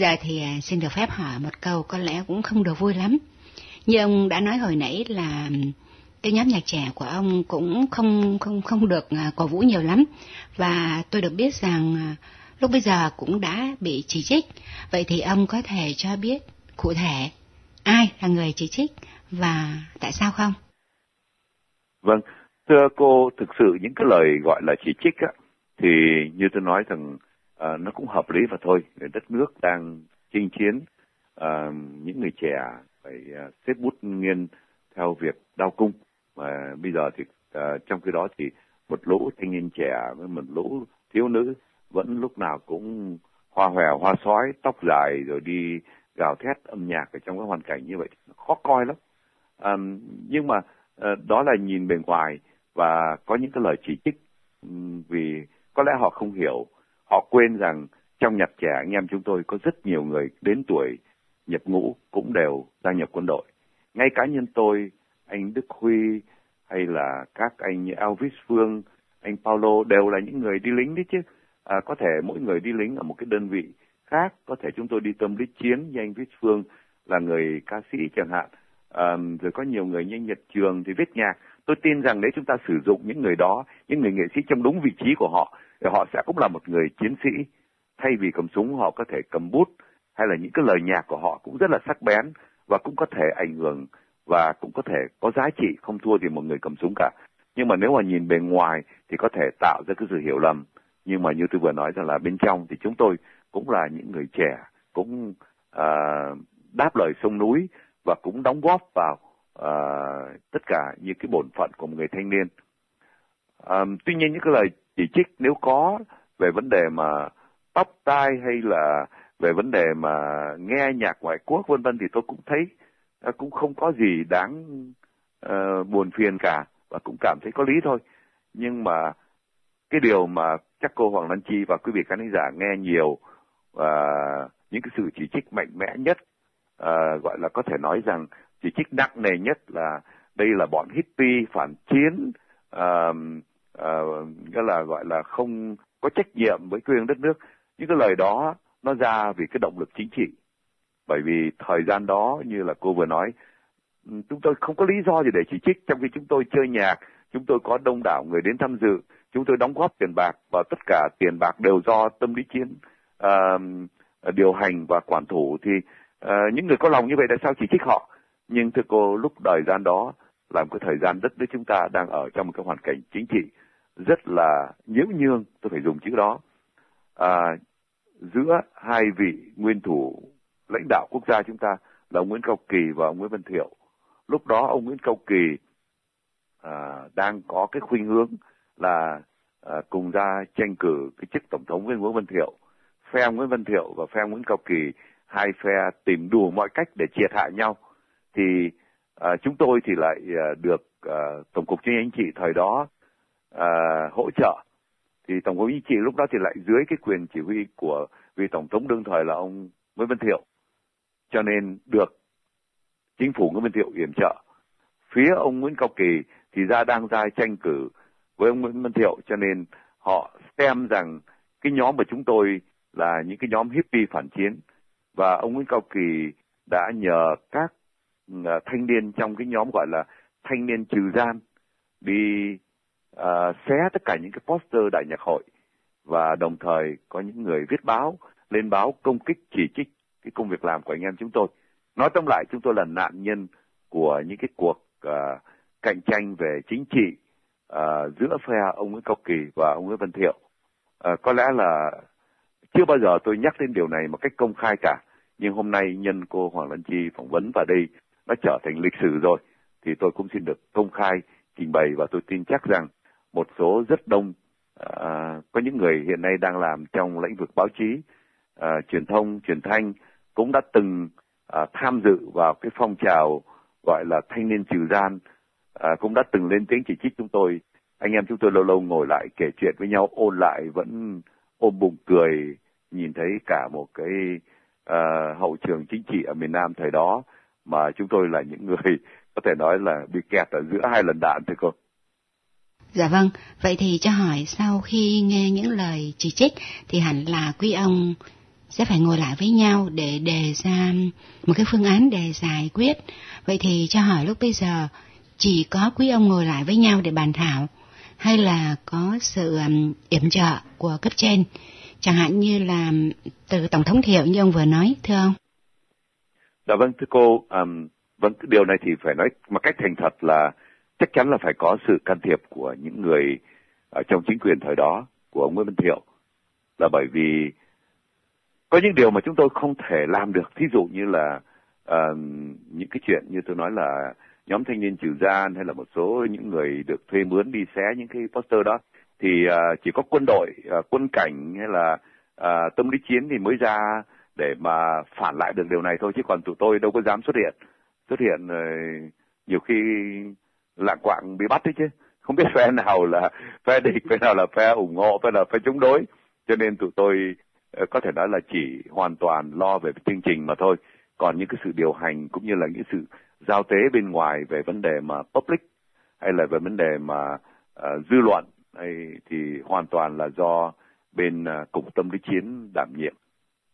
Giờ thì à, xin được phép hỏi một câu có lẽ cũng không được vui lắm. Như ông đã nói hồi nãy là cái nhóm nhạc trẻ của ông cũng không không không được à, cổ vũ nhiều lắm và tôi được biết rằng à, lúc bây giờ cũng đã bị chỉ trích. Vậy thì ông có thể cho biết cụ thể ai là người chỉ trích và tại sao không? Vâng, thưa cô, thực sự những cái lời gọi là chỉ trích á, thì như tôi nói rằng à, nó cũng hợp lý và thôi. Đất nước đang chinh chiến, à, những người trẻ phải à, xếp bút nghiên theo việc đau cung. Mà bây giờ thì à, trong khi đó thì một lũ thanh niên trẻ với một lũ thiếu nữ vẫn lúc nào cũng hoa hòe hoa sói tóc dài rồi đi gào thét âm nhạc ở trong cái hoàn cảnh như vậy khó coi lắm à, nhưng mà à, đó là nhìn bề ngoài và có những cái lời chỉ trích vì có lẽ họ không hiểu họ quên rằng trong nhạc trẻ anh em chúng tôi có rất nhiều người đến tuổi nhập ngũ cũng đều gia nhập quân đội. Ngay cá nhân tôi anh Đức Huy hay là các anh như Elvis Phương anh Paulo đều là những người đi lính đấy chứ. À, có thể mỗi người đi lính ở một cái đơn vị khác có thể chúng tôi đi tâm lý chiến như anh Viết Phương là người ca sĩ chẳng hạn. À, rồi có nhiều người như Nhật Trường thì viết nhạc. Tôi tin rằng nếu chúng ta sử dụng những người đó những người nghệ sĩ trong đúng vị trí của họ thì họ sẽ cũng là một người chiến sĩ. Thay vì cầm súng họ có thể cầm bút hay là những cái lời nhạc của họ cũng rất là sắc bén và cũng có thể ảnh hưởng và cũng có thể có giá trị. Không thua gì một người cầm súng cả. Nhưng mà nếu mà nhìn bề ngoài thì có thể tạo ra cái sự hiểu lầm. Nhưng mà như tôi vừa nói rằng là bên trong thì chúng tôi cũng là những người trẻ cũng uh, đáp lời sông núi và cũng đóng góp vào uh, tất cả những cái bổn phận của một người thanh niên. Um, tuy nhiên những cái lời chỉ trích nếu có về vấn đề mà tóc tai hay là về vấn đề mà nghe nhạc ngoại quốc vân vân thì tôi cũng thấy à, cũng không có gì đáng uh, buồn phiền cả và cũng cảm thấy có lý thôi. Nhưng mà cái điều mà chắc cô Hoàng Lan Chi và quý vị khán giả nghe nhiều và những cái sự chỉ trích mạnh mẽ nhất uh, gọi là có thể nói rằng chỉ trích nặng nề nhất là đây là bọn hippie phản chiến uh, à, nghĩa là gọi là không có trách nhiệm với quê hương đất nước. Những cái lời đó nó ra vì cái động lực chính trị. Bởi vì thời gian đó như là cô vừa nói chúng tôi không có lý do gì để chỉ trích. Trong khi chúng tôi chơi nhạc chúng tôi có đông đảo người đến tham dự chúng tôi đóng góp tiền bạc và tất cả tiền bạc đều do tâm lý chiến uh, điều hành và quản thủ. Thì uh, những người có lòng như vậy tại sao chỉ trích họ? Nhưng thưa cô lúc thời gian đó là một cái thời gian đất nước chúng ta đang ở trong một cái hoàn cảnh chính trị rất là nhiễu nhương tôi phải dùng chữ đó à, giữa hai vị nguyên thủ lãnh đạo quốc gia chúng ta là ông Nguyễn Cao Kỳ và ông Nguyễn Văn Thiệu lúc đó ông Nguyễn Cao Kỳ à, đang có cái khuynh hướng là à, cùng ra tranh cử cái chức tổng thống với Nguyễn Văn Thiệu. Phe Nguyễn Văn Thiệu và phe Nguyễn Cao Kỳ hai phe tìm đủ mọi cách để triệt hạ nhau. Thì à, chúng tôi thì lại à, được à, tổng cục chính anh chị thời đó à, hỗ trợ. Thì tổng thống chính trị lúc đó thì lại dưới cái quyền chỉ huy của vị tổng thống đương thời là ông Nguyễn Văn Thiệu. Cho nên được chính phủ Nguyễn Văn Thiệu yểm trợ. Phía ông Nguyễn Cao Kỳ thì ra đang ra tranh cử với ông Nguyễn Văn Thiệu cho nên họ xem rằng cái nhóm của chúng tôi là những cái nhóm hippie phản chiến và ông Nguyễn Cao Kỳ đã nhờ các à, thanh niên trong cái nhóm gọi là thanh niên trừ gian đi uh, xé tất cả những cái poster đại nhạc hội và đồng thời có những người viết báo lên báo công kích chỉ trích cái công việc làm của anh em chúng tôi nói tóm lại chúng tôi là nạn nhân của những cái cuộc uh, cạnh tranh về chính trị uh, giữa phe ông Nguyễn Cao Kỳ và ông Nguyễn Văn Thiệu. Uh, có lẽ là chưa bao giờ tôi nhắc đến điều này một cách công khai cả, nhưng hôm nay nhân cô Hoàng Lan Chi phỏng vấn vào đây nó trở thành lịch sử rồi, thì tôi cũng xin được công khai trình bày và tôi tin chắc rằng một số rất đông à, có những người hiện nay đang làm trong lĩnh vực báo chí, à, truyền thông, truyền thanh cũng đã từng à, tham dự vào cái phong trào gọi là thanh niên trừ gian à, cũng đã từng lên tiếng chỉ trích chúng tôi anh em chúng tôi lâu lâu ngồi lại kể chuyện với nhau ôn lại vẫn ôm bụng cười nhìn thấy cả một cái à, hậu trường chính trị ở miền Nam thời đó mà chúng tôi là những người [LAUGHS] có thể nói là bị kẹt ở giữa hai lần đạn thôi cô. Dạ vâng, vậy thì cho hỏi sau khi nghe những lời chỉ trích thì hẳn là quý ông sẽ phải ngồi lại với nhau để đề ra một cái phương án để giải quyết. Vậy thì cho hỏi lúc bây giờ chỉ có quý ông ngồi lại với nhau để bàn thảo hay là có sự yểm trợ của cấp trên chẳng hạn như là từ tổng thống thiệu như ông vừa nói thưa ông Dạ vâng thưa cô, um, vâng điều này thì phải nói một cách thành thật là chắc chắn là phải có sự can thiệp của những người ở trong chính quyền thời đó của ông Nguyễn Văn Thiệu. Là bởi vì có những điều mà chúng tôi không thể làm được. Thí dụ như là uh, những cái chuyện như tôi nói là nhóm thanh niên trừ gian hay là một số những người được thuê mướn đi xé những cái poster đó thì uh, chỉ có quân đội uh, quân cảnh hay là uh, tâm lý chiến thì mới ra để mà phản lại được điều này thôi chứ còn tụi tôi đâu có dám xuất hiện. Xuất hiện uh, nhiều khi lạng quạng bị bắt đấy chứ. Không biết phe nào là phe địch phe nào là phe ủng hộ phe nào là phe chống đối. Cho nên tụi tôi ờ, có thể nói là chỉ hoàn toàn lo về chương trình mà thôi. Còn những cái sự điều hành cũng như là những sự giao tế bên ngoài về vấn đề mà public hay là về vấn đề mà uh, dư luận hay thì hoàn toàn là do bên uh, cục tâm lý chiến đảm nhiệm.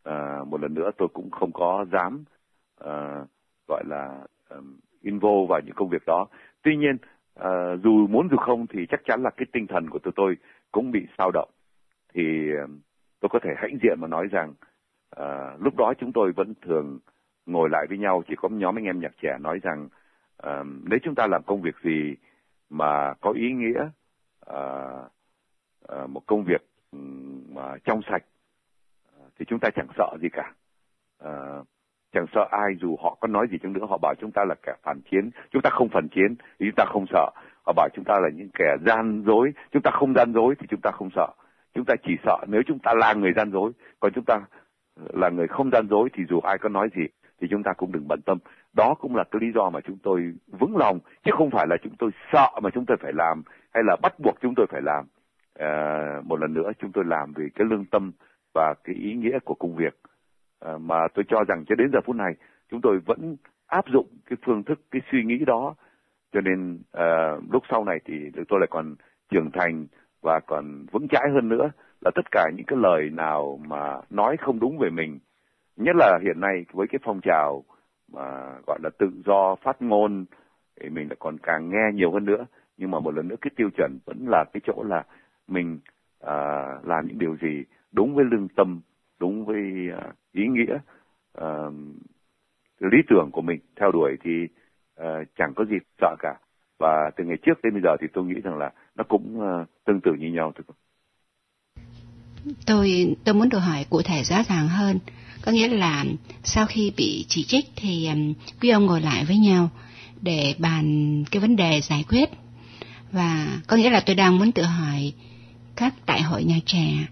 Uh, một lần nữa tôi cũng không có dám uh, gọi là um, involve vào những công việc đó tuy nhiên uh, dù muốn dù không thì chắc chắn là cái tinh thần của tụi tôi cũng bị sao động. Thì uh, tôi có thể hãnh diện mà nói rằng uh, lúc đó chúng tôi vẫn thường ngồi lại với nhau. Chỉ có nhóm anh em nhạc trẻ nói rằng uh, nếu chúng ta làm công việc gì mà có ý nghĩa uh, uh, một công việc ừ, mà trong sạch uh, thì chúng ta chẳng sợ gì cả. Uh, chẳng sợ ai dù họ có nói gì chăng nữa họ bảo chúng ta là kẻ phản chiến. Chúng ta không phản chiến thì chúng ta không sợ. Họ bảo chúng ta là những kẻ gian dối. Chúng ta không gian dối thì chúng ta không sợ. Chúng ta chỉ sợ nếu chúng ta là người gian dối. Còn chúng ta là người không gian dối thì dù ai có nói gì thì chúng ta cũng đừng bận tâm. Đó cũng là cái lý do mà chúng tôi vững lòng chứ không phải là chúng tôi sợ mà chúng tôi phải làm hay là bắt buộc chúng tôi phải làm. À, một lần nữa chúng tôi làm vì cái lương tâm và cái ý nghĩa của công việc. Ờ, mà tôi cho rằng cho đến giờ phút này chúng tôi vẫn áp dụng cái phương thức cái suy nghĩ đó. Cho nên uh, lúc sau này thì tôi lại còn trưởng thành và còn vững chãi hơn nữa là tất cả những cái lời nào mà nói không đúng về mình. Nhất là hiện nay với cái phong trào mà gọi là tự do phát ngôn thì mình lại còn càng nghe nhiều hơn nữa. Nhưng mà một lần nữa cái tiêu chuẩn vẫn là cái chỗ là mình uh, làm những điều gì đúng với lương tâm đúng với à, ý nghĩa uh, lý tưởng của mình theo đuổi thì uh, chẳng có gì sợ cả. Và từ ngày trước đến bây giờ thì tôi nghĩ rằng là nó cũng uh, tương tự như nhau thôi. Tôi tôi muốn được hỏi cụ thể rõ ràng hơn. Có nghĩa là sau khi bị chỉ trích thì um, quý ông ngồi lại với nhau để bàn cái vấn đề giải quyết. Và có nghĩa là tôi đang muốn tự hỏi các đại hội nhà trẻ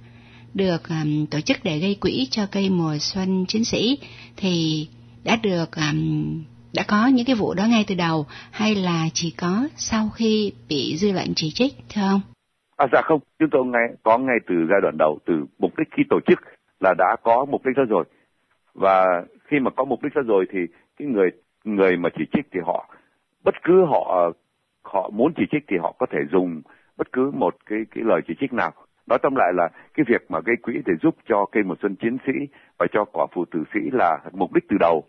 được um, tổ chức để gây quỹ cho cây mùa xuân chiến sĩ thì đã được um, đã có những cái vụ đó ngay từ đầu hay là chỉ có sau khi bị dư luận chỉ trích thưa ông? À dạ không, chúng tôi ngay có ngay từ giai đoạn đầu từ mục đích khi tổ chức là đã có mục đích đó rồi và khi mà có mục đích đó rồi thì cái người người mà chỉ trích thì họ bất cứ họ họ muốn chỉ trích thì họ có thể dùng bất cứ một cái cái lời chỉ trích nào nói tóm lại là cái việc mà gây quỹ để giúp cho cây mùa xuân chiến sĩ và cho quả phụ tử sĩ là mục đích từ đầu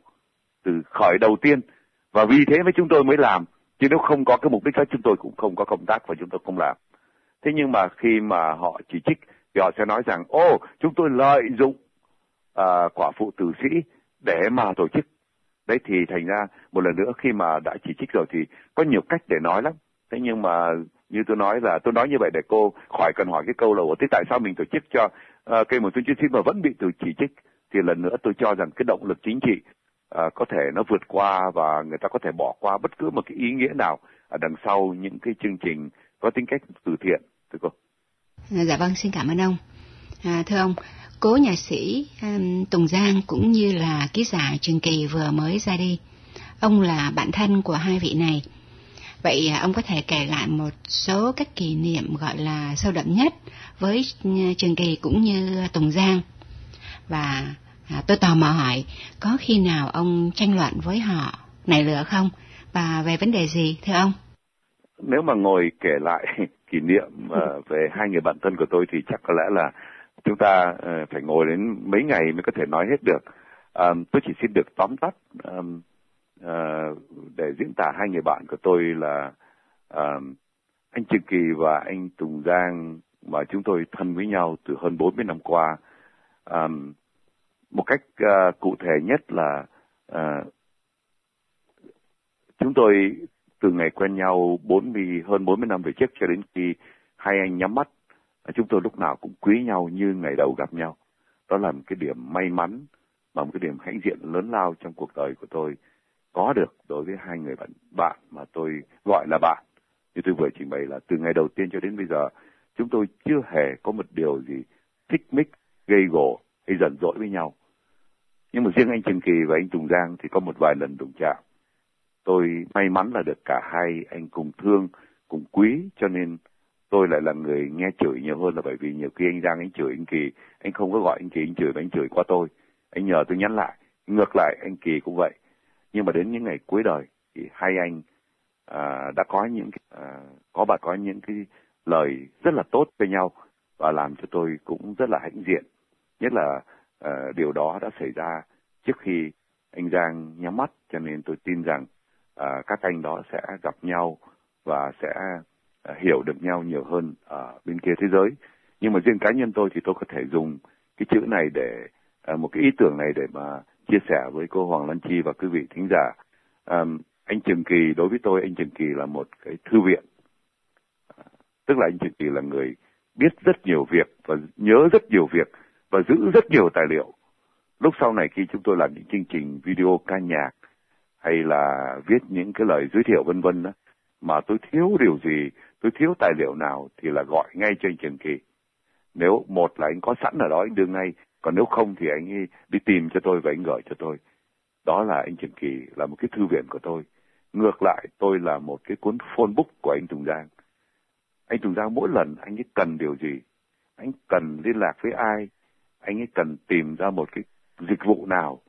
từ khởi đầu tiên. Và vì thế mới chúng tôi mới làm chứ nếu không có cái mục đích đó chúng tôi cũng không có công tác và chúng tôi không làm. Thế nhưng mà khi mà họ chỉ trích thì họ sẽ nói rằng ô chúng tôi lợi dụng uh, quả phụ tử sĩ để mà tổ chức. Đấy thì thành ra một lần nữa khi mà đã chỉ trích rồi thì có nhiều cách để nói lắm. Thế nhưng mà như tôi nói là tôi nói như vậy để cô khỏi cần hỏi cái câu là thế tại sao mình tổ chức cho uh, cây một tuyên chiến sĩ mà vẫn bị từ chỉ trích thì lần nữa tôi cho rằng cái động lực chính trị uh, có thể nó vượt qua và người ta có thể bỏ qua bất cứ một cái ý nghĩa nào ở đằng sau những cái chương trình có tính cách từ thiện thưa cô. Ờ, dạ vâng, xin cảm ơn ông. À, thưa ông, cố nhà sĩ um, Tùng Giang cũng như là ký giả Trường Kỳ vừa mới ra đi. Ông là bạn thân của hai vị này. Vậy à, ông có thể kể lại một số các kỷ niệm gọi là sâu đậm nhất với ừ, Trường Kỳ cũng như Tùng Giang. Và à, tôi tò mò hỏi, có khi nào ông tranh luận với họ này lửa không? Và về vấn đề gì thưa ông? Nếu mà ngồi kể lại [LAUGHS] kỷ niệm à, về hai người bạn thân của tôi thì chắc có lẽ là chúng ta ờ, phải ngồi đến mấy ngày mới có thể nói hết được. À, tôi chỉ xin được tóm tắt à, uh, để diễn tả hai người bạn của tôi là uh, anh Trường Kỳ và anh Tùng Giang mà chúng tôi thân với nhau từ hơn 40 năm qua. Um, một cách uh, cụ thể nhất là uh, chúng tôi từ ngày quen nhau 40 hơn 40 năm về trước cho đến khi hai anh nhắm mắt chúng tôi lúc nào cũng quý nhau như ngày đầu gặp nhau đó là một cái điểm may mắn và một cái điểm hãnh diện lớn lao trong cuộc đời của tôi có được đối với hai người bạn bạn mà tôi gọi là bạn. Như tôi vừa trình bày là từ ngày đầu tiên cho đến bây giờ, chúng tôi chưa hề có một điều gì thích mích, gây gổ hay giận dỗi với nhau. Nhưng mà riêng anh Trần Kỳ và anh Tùng Giang thì có một vài lần đụng chạm. Tôi may mắn là được cả hai anh cùng thương, cùng quý, cho nên tôi lại là người nghe chửi nhiều hơn là bởi vì nhiều khi anh Giang anh chửi anh Kỳ, anh không có gọi anh Kỳ, anh chửi mà anh chửi qua tôi. Anh nhờ tôi nhắn lại, ngược lại anh Kỳ cũng vậy nhưng mà đến những ngày cuối đời thì hai anh à, đã có những à, có bà có những cái lời rất là tốt với nhau và làm cho tôi cũng rất là hãnh diện. Nhất là à, điều đó đã xảy ra trước khi anh Giang nhắm mắt cho nên tôi tin rằng à, các anh đó sẽ gặp nhau và sẽ à, hiểu được nhau nhiều hơn ở bên kia thế giới. Nhưng mà riêng cá nhân tôi thì tôi có thể dùng cái chữ này để à, một cái ý tưởng này để mà chia sẻ với cô Hoàng Lan Chi và quý vị thính giả. Um, anh Trường Kỳ đối với tôi anh Trường Kỳ là một cái thư viện. À, tức là anh Trường Kỳ là người biết rất nhiều việc và nhớ rất nhiều việc và giữ rất nhiều tài liệu. Lúc sau này khi chúng tôi làm những chương trình video ca nhạc hay là viết những cái lời giới thiệu vân vân đó mà tôi thiếu điều gì tôi thiếu tài liệu nào thì là gọi ngay cho anh Trường Kỳ. Nếu một là anh có sẵn ở đó anh đưa ngay còn nếu không thì anh đi tìm cho tôi và anh gửi cho tôi. Đó là anh Trần Kỳ, là một cái thư viện của tôi. Ngược lại, tôi là một cái cuốn phone book của anh Tùng Giang. Anh Tùng Giang, mỗi lần anh ấy cần điều gì, anh cần liên lạc với ai, anh ấy cần tìm ra một cái dịch vụ nào,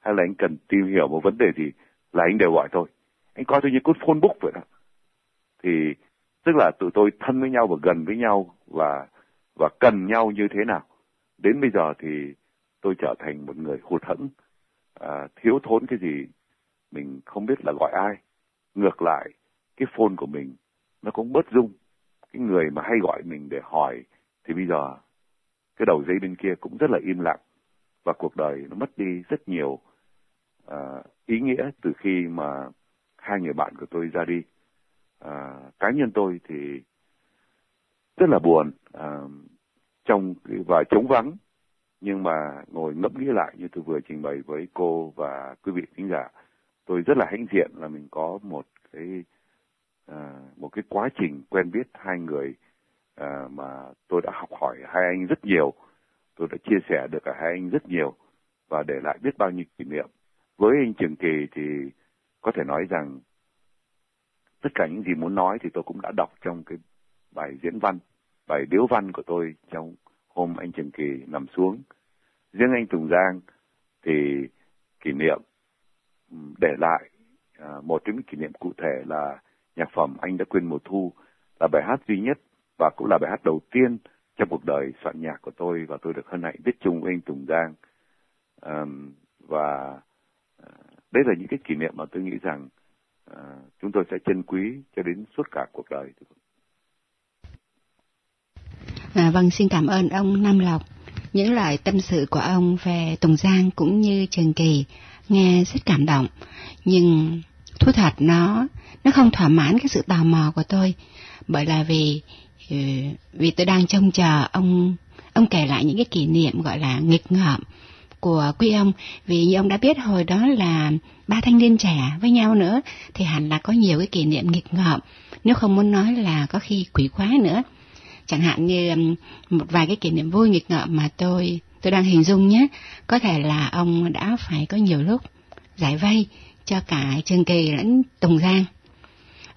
hay là anh cần tìm hiểu một vấn đề gì, là anh đều gọi tôi. Anh coi tôi như cuốn phone book vậy đó. Thì, tức là tụi tôi thân với nhau và gần với nhau và và cần nhau như thế nào? Đến bây giờ thì tôi trở thành một người hụt hẫng. À, thiếu thốn cái gì mình không biết là gọi ai. Ngược lại cái phone của mình nó cũng bớt rung. Cái người mà hay gọi mình để hỏi thì bây giờ cái đầu dây bên kia cũng rất là im lặng và cuộc đời nó mất đi rất nhiều à, ý nghĩa từ khi mà hai người bạn của tôi ra đi. À, cá nhân tôi thì rất là buồn. À, trong và trống vắng. Nhưng mà ngồi ngẫm nghĩ lại như tôi vừa trình bày với cô và quý vị khán giả tôi rất là hãnh diện là mình có một cái à, một cái quá trình quen biết hai người à, mà tôi đã học hỏi hai anh rất nhiều. Tôi đã chia sẻ được cả hai anh rất nhiều và để lại biết bao nhiêu kỷ niệm. Với anh Trường Kỳ thì có thể nói rằng tất cả những gì muốn nói thì tôi cũng đã đọc trong cái bài diễn văn bài điếu văn của tôi trong hôm anh Trần Kỳ nằm xuống. Riêng anh Tùng Giang thì kỷ niệm để lại à, một trong những kỷ niệm cụ thể là nhạc phẩm Anh đã quên mùa thu là bài hát duy nhất và cũng là bài hát đầu tiên trong cuộc đời soạn nhạc của tôi và tôi được hân hạnh viết chung với anh Tùng Giang. Um, và à, đấy là những cái kỷ niệm mà tôi nghĩ rằng uh, chúng tôi sẽ trân quý cho đến suốt cả cuộc đời. À, vâng, xin cảm ơn ông Nam Lộc. Những lời tâm sự của ông về Tùng Giang cũng như Trần Kỳ nghe rất cảm động. Nhưng thú thật nó nó không thỏa mãn cái sự tò mò của tôi. Bởi là vì ừ, vì tôi đang trông chờ ông ông kể lại những cái kỷ niệm gọi là nghịch ngợm của quý ông vì như ông đã biết hồi đó là ba thanh niên trẻ với nhau nữa thì hẳn là có nhiều cái kỷ niệm nghịch ngợm nếu không muốn nói là có khi quỷ quái nữa chẳng hạn như um, một vài cái kỷ niệm vui nghịch ngợm mà tôi tôi đang hình dung nhé. Có thể là ông đã phải có nhiều lúc giải vây cho cả trường Kỳ lẫn Tùng Giang.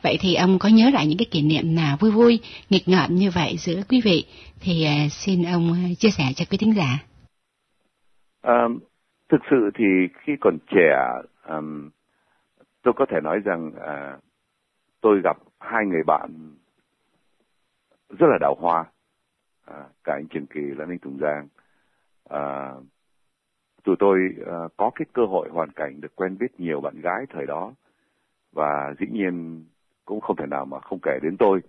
Vậy thì ông có nhớ lại những cái kỷ niệm nào vui vui nghịch ngợm như vậy giữa quý vị? Thì uh, xin ông uh, chia sẻ cho quý thính giả. À, thực sự thì khi còn trẻ um, tôi có thể nói rằng uh, tôi gặp hai người bạn rất là đào hoa. À, cả anh Trường Kỳ lẫn anh Tùng Giang. À, tụi tôi à, có cái cơ hội hoàn cảnh được quen biết nhiều bạn gái thời đó. Và dĩ nhiên cũng không thể nào mà không kể đến tôi.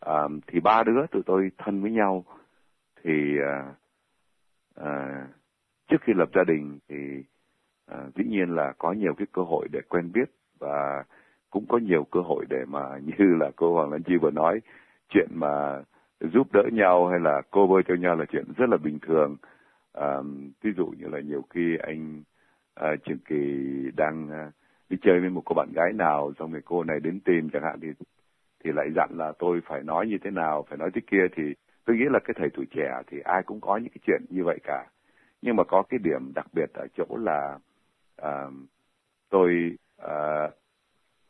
À, thì ba đứa tụi tôi thân với nhau thì à, à, trước khi lập gia đình thì à, dĩ nhiên là có nhiều cái cơ hội để quen biết và cũng có nhiều cơ hội để mà [LAUGHS] như là cô Hoàng Lan Chi vừa nói chuyện mà giúp đỡ nhau hay là cô bơi cho nhau là chuyện rất là bình thường. À, ví dụ như là nhiều khi anh à, trường kỳ đang à, đi chơi với một cô bạn gái nào xong rồi cô này đến tìm chẳng hạn thì thì lại dặn là tôi phải nói như thế nào phải nói thế kia. Thì tôi nghĩ là cái thời tuổi trẻ thì ai cũng có những cái chuyện như vậy cả. Nhưng mà có cái điểm đặc biệt ở chỗ là à, tôi à,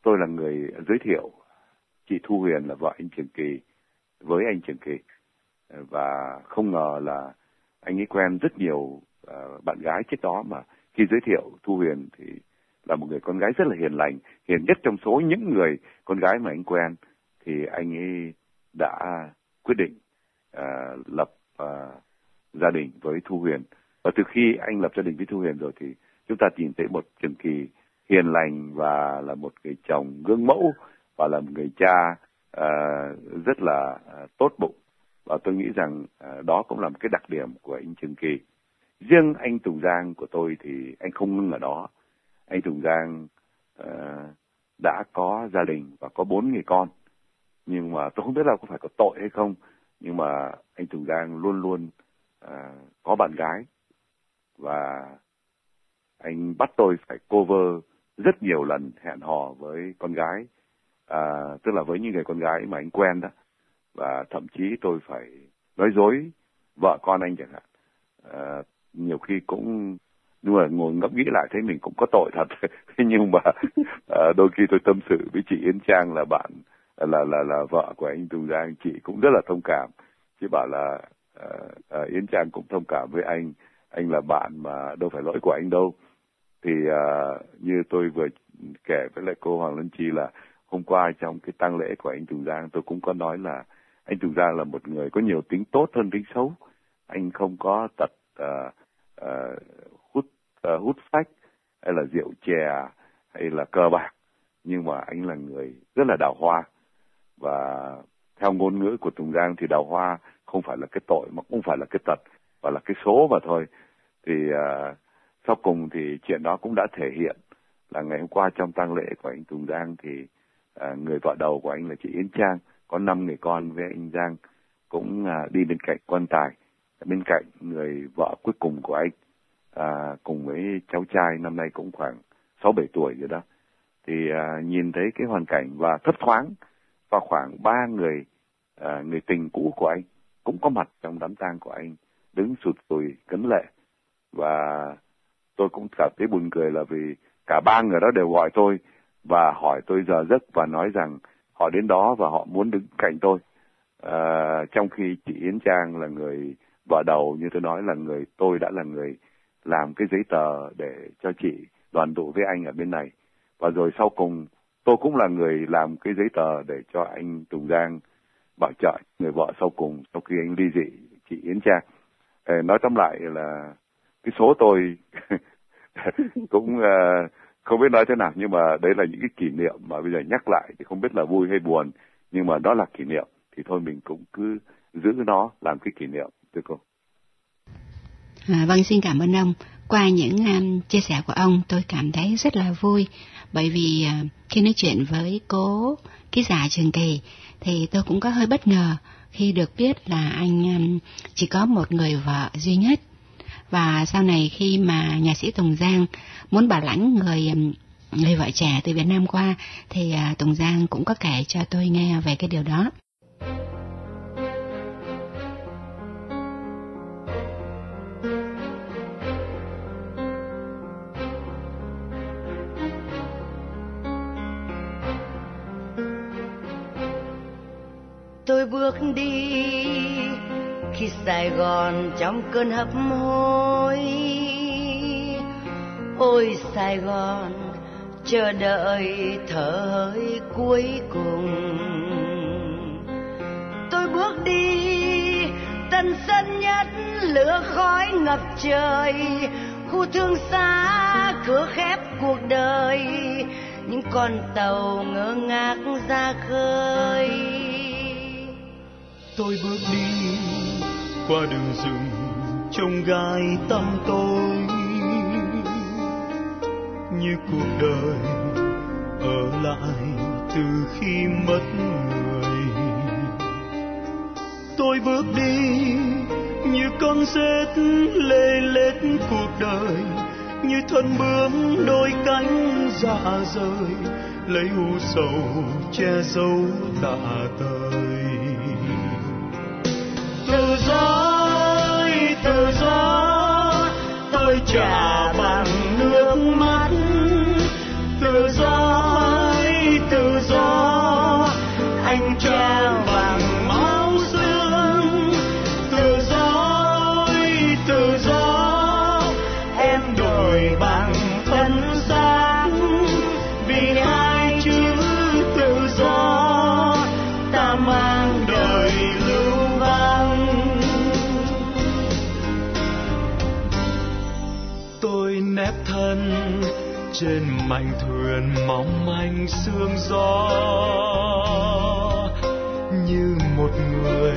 tôi là người giới thiệu chị Thu Huyền là vợ anh Trường Kỳ với anh Trường Kỳ. Và không ngờ là anh ấy quen rất nhiều uh, bạn gái trước đó mà khi giới thiệu Thu Huyền thì là một người con gái rất là hiền lành, hiền nhất trong số những người con gái mà anh quen. Thì anh ấy đã quyết định uh, lập uh, gia đình với Thu Huyền. Và từ khi anh lập gia đình với Thu Huyền rồi thì chúng ta tìm thấy một Trường Kỳ hiền lành và là một người chồng gương mẫu và là một người cha uh, rất là uh, tốt bụng và tôi nghĩ rằng uh, đó cũng là một cái đặc điểm của anh Trường Kỳ. Riêng anh Tùng Giang của tôi thì anh không ngưng ở đó. Anh Tùng Giang uh, đã có gia đình và có bốn người con. Nhưng mà tôi không biết là có phải có tội hay không. Nhưng mà anh Tùng Giang luôn luôn uh, có bạn gái và anh bắt tôi phải cover rất nhiều lần hẹn hò với con gái à, tức là với những người con gái mà anh quen đó và thậm chí tôi phải nói dối vợ con anh chẳng hạn. À, nhiều khi cũng nhưng mà ngồi ngẫm nghĩ lại thấy mình cũng có tội thật. [LAUGHS] Nhưng mà à, đôi khi tôi tâm sự với chị Yến Trang là bạn là là là vợ của anh Tùng Giang chị cũng rất là thông cảm. Chị bảo là à, à, Yến Trang cũng thông cảm với anh anh là bạn mà đâu phải lỗi của anh đâu. Thì à, như tôi vừa kể với lại cô Hoàng Lân Chi là hôm qua trong cái tang lễ của anh Tùng Giang tôi cũng có nói là anh Tùng Giang là một người có nhiều tính tốt hơn tính xấu. Anh không có tật uh, uh, hút uh, hút phách hay là rượu chè hay là cờ bạc. Nhưng mà anh là người rất là đào hoa. Và theo ngôn ngữ của Tùng Giang thì đào hoa không phải là cái tội mà cũng phải là cái tật và là cái số mà thôi. Thì uh, sau cùng thì chuyện đó cũng đã thể hiện là ngày hôm qua trong tang lễ của anh Tùng Giang thì à, người vợ đầu của anh là chị Yến Trang có năm người con với anh Giang cũng à, đi bên cạnh quan tài. Bên cạnh người vợ cuối cùng của anh à, cùng với cháu trai năm nay cũng khoảng sáu bảy tuổi rồi đó. Thì à, nhìn thấy cái hoàn cảnh và thấp thoáng và khoảng ba người à, người tình cũ của anh cũng có mặt trong đám tang của anh đứng sụt sùi cấn lệ. Và tôi cũng cảm thấy buồn cười là vì cả ba người đó đều gọi tôi và hỏi tôi giờ giấc và nói rằng họ đến đó và họ muốn đứng cạnh tôi. À, trong khi chị Yến Trang là người vợ đầu như tôi nói là người tôi đã là người làm cái giấy tờ để cho chị đoàn tụ với anh ở bên này. Và rồi sau cùng tôi cũng là người làm cái giấy tờ để cho anh Tùng Giang bảo trợ người vợ sau cùng sau khi anh ly dị chị Yến Trang. À, nói tóm lại là cái số tôi [LAUGHS] cũng uh, không biết nói thế nào nhưng mà đấy là những cái kỷ niệm mà bây giờ nhắc lại thì không biết là vui hay buồn nhưng mà đó là kỷ niệm thì thôi mình cũng cứ giữ nó làm cái kỷ niệm thưa cô. À, vâng xin cảm ơn ông. Qua những um, chia sẻ của ông tôi cảm thấy rất là vui. Bởi vì uh, khi nói chuyện với cố ký giả trường kỳ thì tôi cũng có hơi bất ngờ khi được biết là anh um, chỉ có một người vợ duy nhất và sau này khi mà nhà sĩ Tùng Giang muốn bảo lãnh người người vợ trẻ từ Việt Nam qua, thì à, Tùng Giang cũng có kể cho tôi nghe về cái điều đó. Tôi bước đi khi Sài Gòn trong cơn hấp hối. Ôi, Sài Gòn, chờ đợi thở hơi cuối cùng. Tôi bước đi, tân sân nhất, lửa khói ngập trời. Khu thương xa cửa khép cuộc đời. Những con tàu ngơ ngác ra khơi. Tôi bước đi qua đường rừng trong gai tâm tôi, như cuộc đời ở lại từ khi mất người. Tôi bước đi như con rết lê lết cuộc đời như thân bướm đôi cánh dạ rời lấy u sầu che giấu tạ tơi Tự do, tự do, tôi trả sương gió. Như một người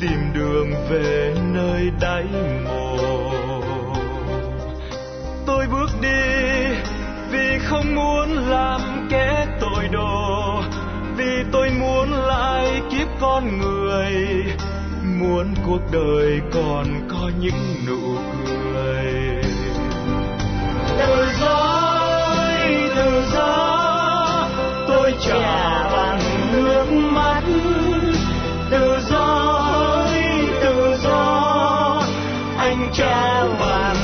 tìm đường về nơi đáy mồ. Tôi bước đi vì không muốn làm kẻ tội đồ, vì tôi muốn lại kiếp con người, muốn cuộc đời còn có những nụ cười. Từ gió từ gió trả bằng nước mắt. Tự do ơi tự do anh trao bằng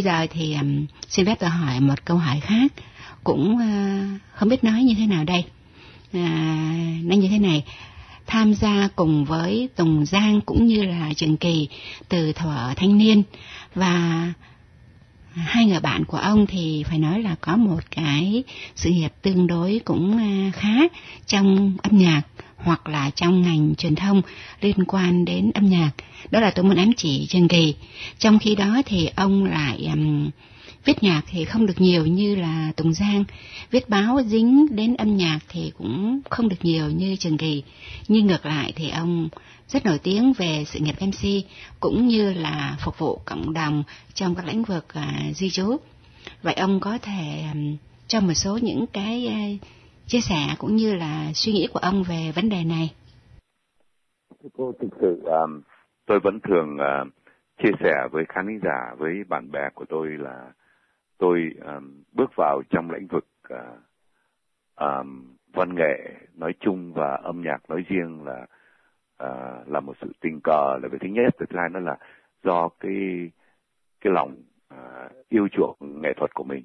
Bây giờ thì um, xin phép tôi hỏi một câu hỏi khác, cũng uh, không biết nói như thế nào đây. À, nó như thế này, tham gia cùng với Tùng Giang cũng như là Trường Kỳ từ thuở thanh niên và hai người bạn của ông thì phải nói là có một cái sự nghiệp tương đối cũng ờ, khá trong âm nhạc hoặc là trong ngành truyền thông liên quan đến âm nhạc. Đó là tôi muốn ám chỉ Trần Kỳ. Trong khi đó thì ông lại um, viết nhạc thì không được nhiều như là Tùng Giang. Viết báo dính đến âm nhạc thì cũng không được nhiều như Trần Kỳ. Nhưng ngược lại thì ông rất nổi tiếng về sự nghiệp MC cũng như là phục vụ cộng đồng trong các lĩnh vực uh, di trú. Vậy ông có thể um, cho một số những cái uh, chia sẻ cũng như là suy nghĩ của ông về vấn đề này. Thưa cô, thực sự um, tôi vẫn thường uh, chia sẻ với khán giả, với bạn bè của tôi là tôi um, bước vào trong lĩnh vực uh, um, văn nghệ nói chung và âm nhạc nói riêng là uh, là một sự tình cờ là về thứ nhất, thứ hai nó là do cái cái lòng uh, yêu chuộng nghệ thuật của mình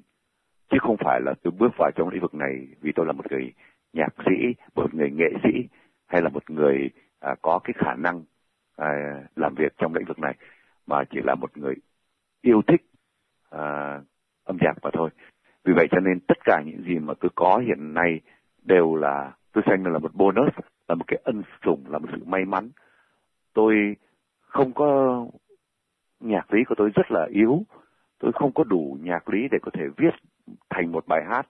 chứ không phải là tôi bước vào trong lĩnh vực này vì tôi là một người nhạc sĩ, một người nghệ sĩ hay là một người à, có cái khả năng à, làm việc trong lĩnh vực này mà chỉ là một người yêu thích à, âm nhạc mà thôi. Vì vậy cho nên tất cả những gì mà tôi có hiện nay đều là tôi xem là một bonus, là một cái ân sủng, là một sự may mắn. Tôi không có nhạc lý của tôi rất là yếu, tôi không có đủ nhạc lý để có thể viết thành một bài hát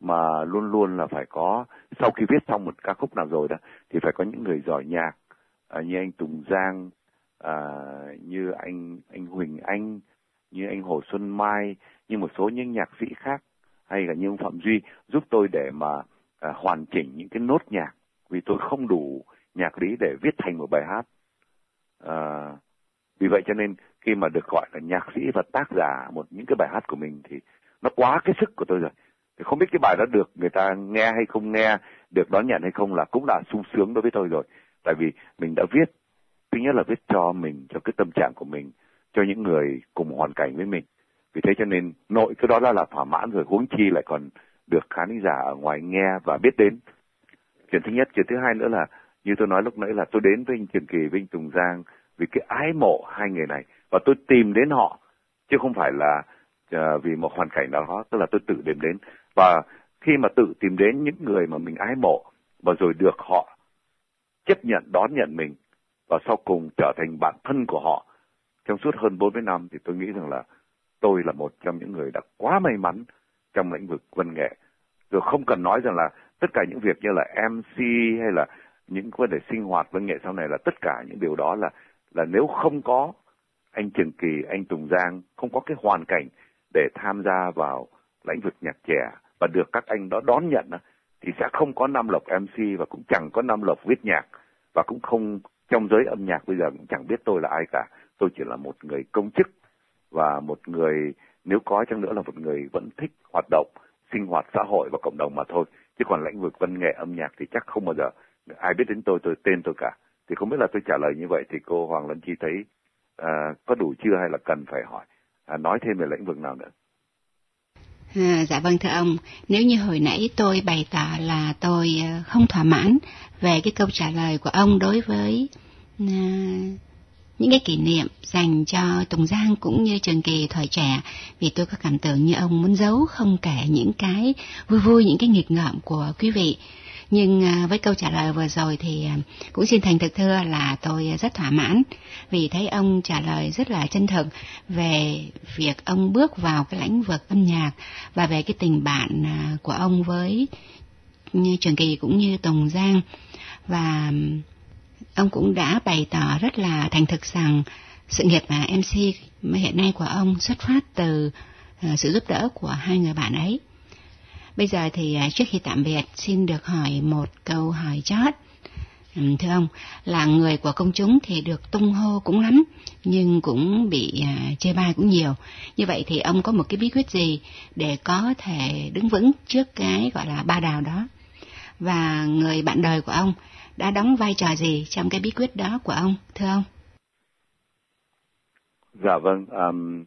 mà luôn luôn là phải có sau khi viết xong một ca khúc nào rồi đó thì phải có những người giỏi nhạc à, như anh Tùng Giang à, như anh anh Huỳnh Anh như anh Hồ Xuân Mai như một số những nhạc sĩ khác hay là như ông Phạm Duy giúp tôi để mà à, hoàn chỉnh những cái nốt nhạc. Vì tôi không đủ nhạc lý để viết thành một bài hát. À, vì vậy cho nên khi mà được gọi là nhạc sĩ và tác giả một những cái bài hát của mình thì nó quá cái sức của tôi rồi. Thì không biết cái bài đó được người ta nghe hay không nghe, được đón nhận hay không là cũng là sung sướng đối với tôi rồi. Tại vì mình đã viết, thứ nhất là viết cho mình, cho cái tâm trạng của mình, cho những người cùng hoàn cảnh với mình. Vì thế cho nên nội cái đó là là thỏa mãn rồi, huống chi lại còn được khán giả ở ngoài nghe và biết đến. Chuyện thứ nhất, chuyện thứ hai nữa là, như tôi nói lúc nãy là tôi đến với anh Trường Kỳ, với anh Tùng Giang vì cái ái mộ hai người này và tôi tìm đến họ chứ không phải là uh, vì một hoàn cảnh nào đó tức là tôi tự tìm đến và khi mà tự tìm đến những người mà mình ái mộ và rồi được họ chấp nhận đón nhận mình và sau cùng trở thành bạn thân của họ trong suốt hơn 40 năm thì tôi nghĩ rằng là tôi là một trong những người đã quá may mắn trong lĩnh vực văn nghệ. Rồi không cần nói rằng là tất cả những việc như là MC hay là những vấn đề sinh hoạt văn nghệ sau này là tất cả những điều đó là là nếu không có anh Trần Kỳ, anh Tùng Giang không có cái hoàn cảnh để tham gia vào lĩnh vực nhạc trẻ và được các anh đó đón nhận thì sẽ không có Nam lộc MC và cũng chẳng có Nam lộc viết nhạc và cũng không trong giới âm nhạc bây giờ cũng chẳng biết tôi là ai cả. Tôi chỉ là một người công chức và một người nếu có chăng nữa là một người vẫn thích hoạt động sinh hoạt xã hội và cộng đồng mà thôi. Chứ còn lĩnh vực văn nghệ âm nhạc thì chắc không bao giờ. Ai biết đến tôi tôi tên tôi cả thì không biết là tôi trả lời như vậy thì cô Hoàng Lân Chi thấy à, có đủ chưa hay là cần phải hỏi? À, nói thêm về lĩnh vực nào nữa? À, dạ vâng thưa ông, nếu như hồi nãy tôi bày tỏ là tôi à, không thỏa mãn về cái câu trả lời của ông đối với à, những cái kỷ niệm dành cho Tùng Giang cũng như Trường Kỳ thời trẻ vì tôi có cảm tưởng như ông muốn giấu không kể những cái vui vui những cái nghịch ngợm của quý vị nhưng à, với câu trả lời vừa rồi thì à, cũng xin thành thực thưa là tôi rất thỏa mãn vì thấy ông trả lời rất là chân thực về việc ông bước vào cái lĩnh vực âm nhạc và về cái tình bạn à, của ông với như Trường Kỳ cũng như Tùng Giang. Và ông cũng đã bày tỏ rất là thành thực rằng sự nghiệp mà MC hiện nay của ông xuất phát từ sự giúp đỡ của hai người bạn ấy. Bây giờ thì à, trước khi tạm biệt, xin được hỏi một câu hỏi chót. Ừ, thưa ông, là người của công chúng thì được tung hô cũng lắm, nhưng cũng bị à, chê bai cũng nhiều. Như vậy thì ông có một cái bí quyết gì để có thể đứng vững trước cái gọi là ba đào đó? Và người bạn đời của ông đã đóng vai trò gì trong cái bí quyết đó của ông, thưa ông? Dạ vâng, um,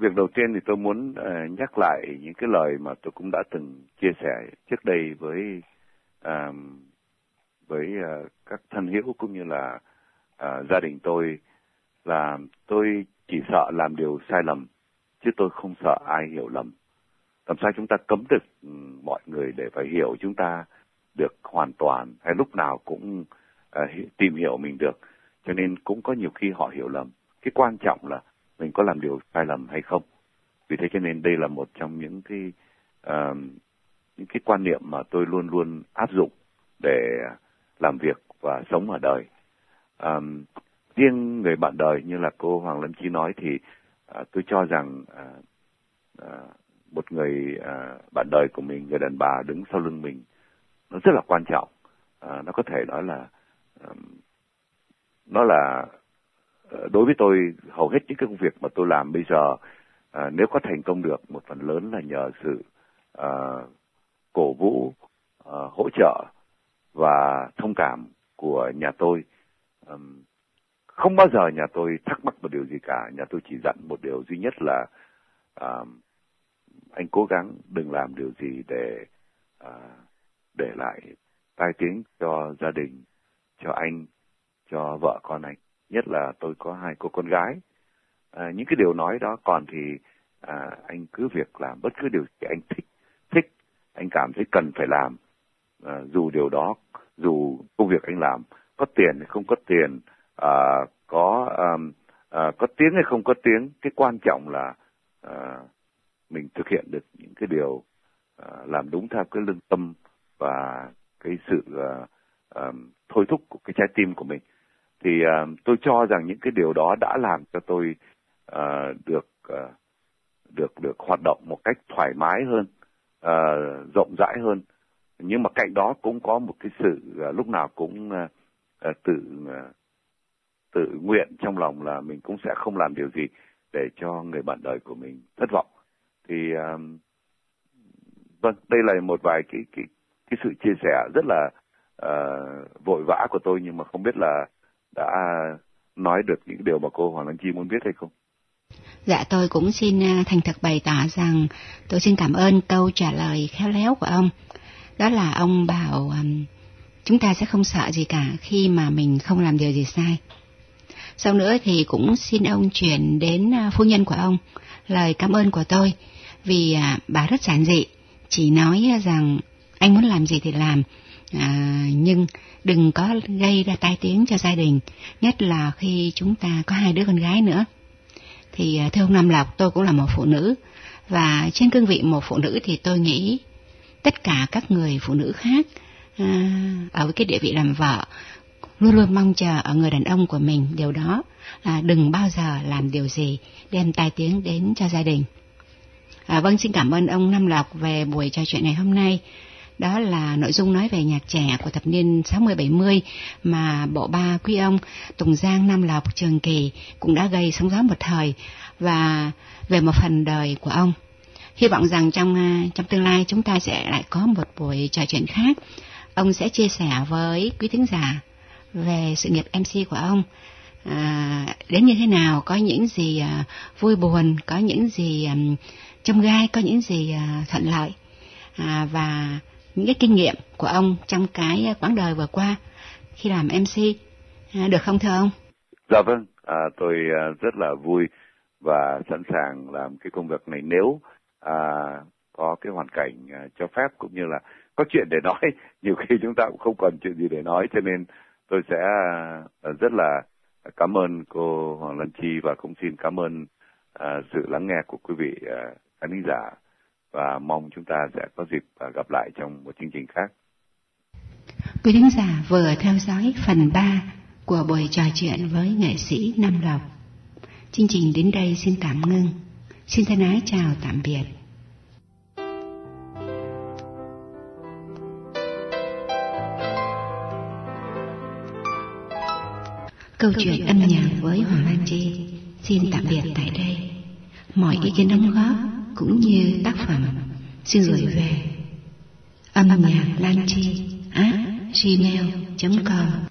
việc đầu tiên thì tôi muốn uh, nhắc lại những cái lời mà tôi cũng đã từng chia sẻ trước đây với uh, với uh, các thân hữu cũng như là uh, gia đình tôi là tôi chỉ sợ làm điều sai lầm chứ tôi không sợ ai hiểu lầm. Làm sao chúng ta cấm được mọi người để phải hiểu chúng ta được hoàn toàn hay lúc nào cũng uh, tìm hiểu mình được. Cho nên cũng có nhiều khi họ hiểu lầm. Cái quan trọng là mình có làm điều sai lầm hay không. Vì thế cho nên đây là một trong những cái uh, những cái quan niệm mà tôi luôn luôn áp dụng để làm việc và sống ở đời. Um, riêng người bạn đời như là cô Hoàng Lâm Chi nói thì uh, tôi cho rằng uh, uh, một người uh, bạn đời của mình người đàn bà đứng sau lưng mình nó rất là quan trọng. Uh, nó có thể nói là um, nó là Ờ, đối với tôi hầu hết những cái công việc mà tôi làm bây giờ à, nếu có thành công được một phần lớn là nhờ sự à, cổ vũ à, hỗ trợ và thông cảm của nhà tôi. À, không bao giờ nhà tôi thắc mắc một điều gì cả. Nhà tôi chỉ dặn một điều duy nhất là à, anh cố gắng đừng làm điều gì để à, để lại tai tiếng cho gia đình cho anh cho vợ con anh nhất là tôi có hai cô con gái. À, những cái điều nói đó còn thì à, anh cứ việc làm bất cứ điều gì anh thích thích anh cảm thấy cần phải làm. À, dù điều đó dù công việc anh làm có tiền hay không có tiền à, có à, à, có tiếng hay không có tiếng cái quan trọng là à, mình thực hiện được những cái điều à, làm đúng theo cái lương tâm và cái sự à, à, thôi thúc của cái trái tim của mình thì uh, tôi cho rằng những cái điều đó đã làm cho tôi uh, được uh, được được hoạt động một cách thoải mái hơn uh, rộng rãi hơn. Nhưng mà cạnh đó cũng có một cái sự uh, lúc nào cũng uh, uh, tự uh, tự nguyện trong lòng là mình cũng sẽ không làm điều gì để cho người bạn đời của mình thất vọng. Thì uh, vâng đây là một vài cái cái cái sự chia sẻ rất là uh, vội vã của tôi nhưng mà không biết là đã nói được những điều mà cô Hoàng Lan Chi muốn biết hay không? Dạ tôi cũng xin à, thành thật bày tỏ rằng tôi xin cảm ơn câu trả lời khéo léo của ông. Đó là ông bảo um, chúng ta sẽ không sợ gì cả khi mà mình không làm điều gì sai. Sau nữa thì cũng xin ông chuyển đến à, phu nhân của ông lời cảm ơn của tôi vì à, bà rất giản dị, chỉ nói rằng anh muốn làm gì thì làm, à, nhưng đừng có gây ra tai tiếng cho gia đình, nhất là khi chúng ta có hai đứa con gái nữa. Thì à, thưa ông Nam Lộc, tôi cũng là một phụ nữ, và trên cương vị một phụ nữ thì tôi nghĩ tất cả các người phụ nữ khác à, ở cái địa vị làm vợ luôn luôn mong chờ ở người đàn ông của mình điều đó là đừng bao giờ làm điều gì đem tai tiếng đến cho gia đình. À, vâng, xin cảm ơn ông Nam Lộc về buổi trò chuyện ngày hôm nay. Đó là nội dung nói về nhạc trẻ của thập niên 60-70 mà bộ ba quý ông Tùng Giang, Nam Lộc, Trường Kỳ cũng đã gây sóng gió một thời và về một phần đời của ông. Hy vọng rằng trong à, trong tương lai chúng ta sẽ lại có một buổi trò chuyện khác. Ông sẽ chia sẻ với quý thính giả về sự nghiệp MC của ông à, đến như thế nào, có những gì à, vui buồn, có những gì à, trong gai, có những gì à, thuận lợi à, và những cái kinh nghiệm của ông trong cái quãng đời vừa qua khi làm MC à, được không thưa ông? Dạ vâng, à, tôi à, rất là vui và sẵn sàng làm cái công việc này nếu à, có cái hoàn cảnh à, cho phép cũng như là có chuyện để nói. [LAUGHS] Nhiều khi chúng ta cũng không còn chuyện gì để nói cho nên tôi sẽ à, rất là cảm ơn cô Hoàng Lan Chi và cũng xin cảm ơn à, sự lắng nghe của quý vị uh, khán giả và mong chúng ta sẽ có dịp à, gặp lại trong một chương trình khác. Quý thính giả vừa theo dõi phần 3 của buổi trò chuyện với nghệ sĩ Nam Lộc. Chương trình đến đây xin tạm ngưng. Xin thân ái chào tạm biệt. Câu chuyện âm nhạc với Hoàng Lan Chi xin tạm biệt tại đây. Mọi ý kiến đóng góp cũng như tác phẩm xin gửi về. Âm nhạc lan chi at gmail.com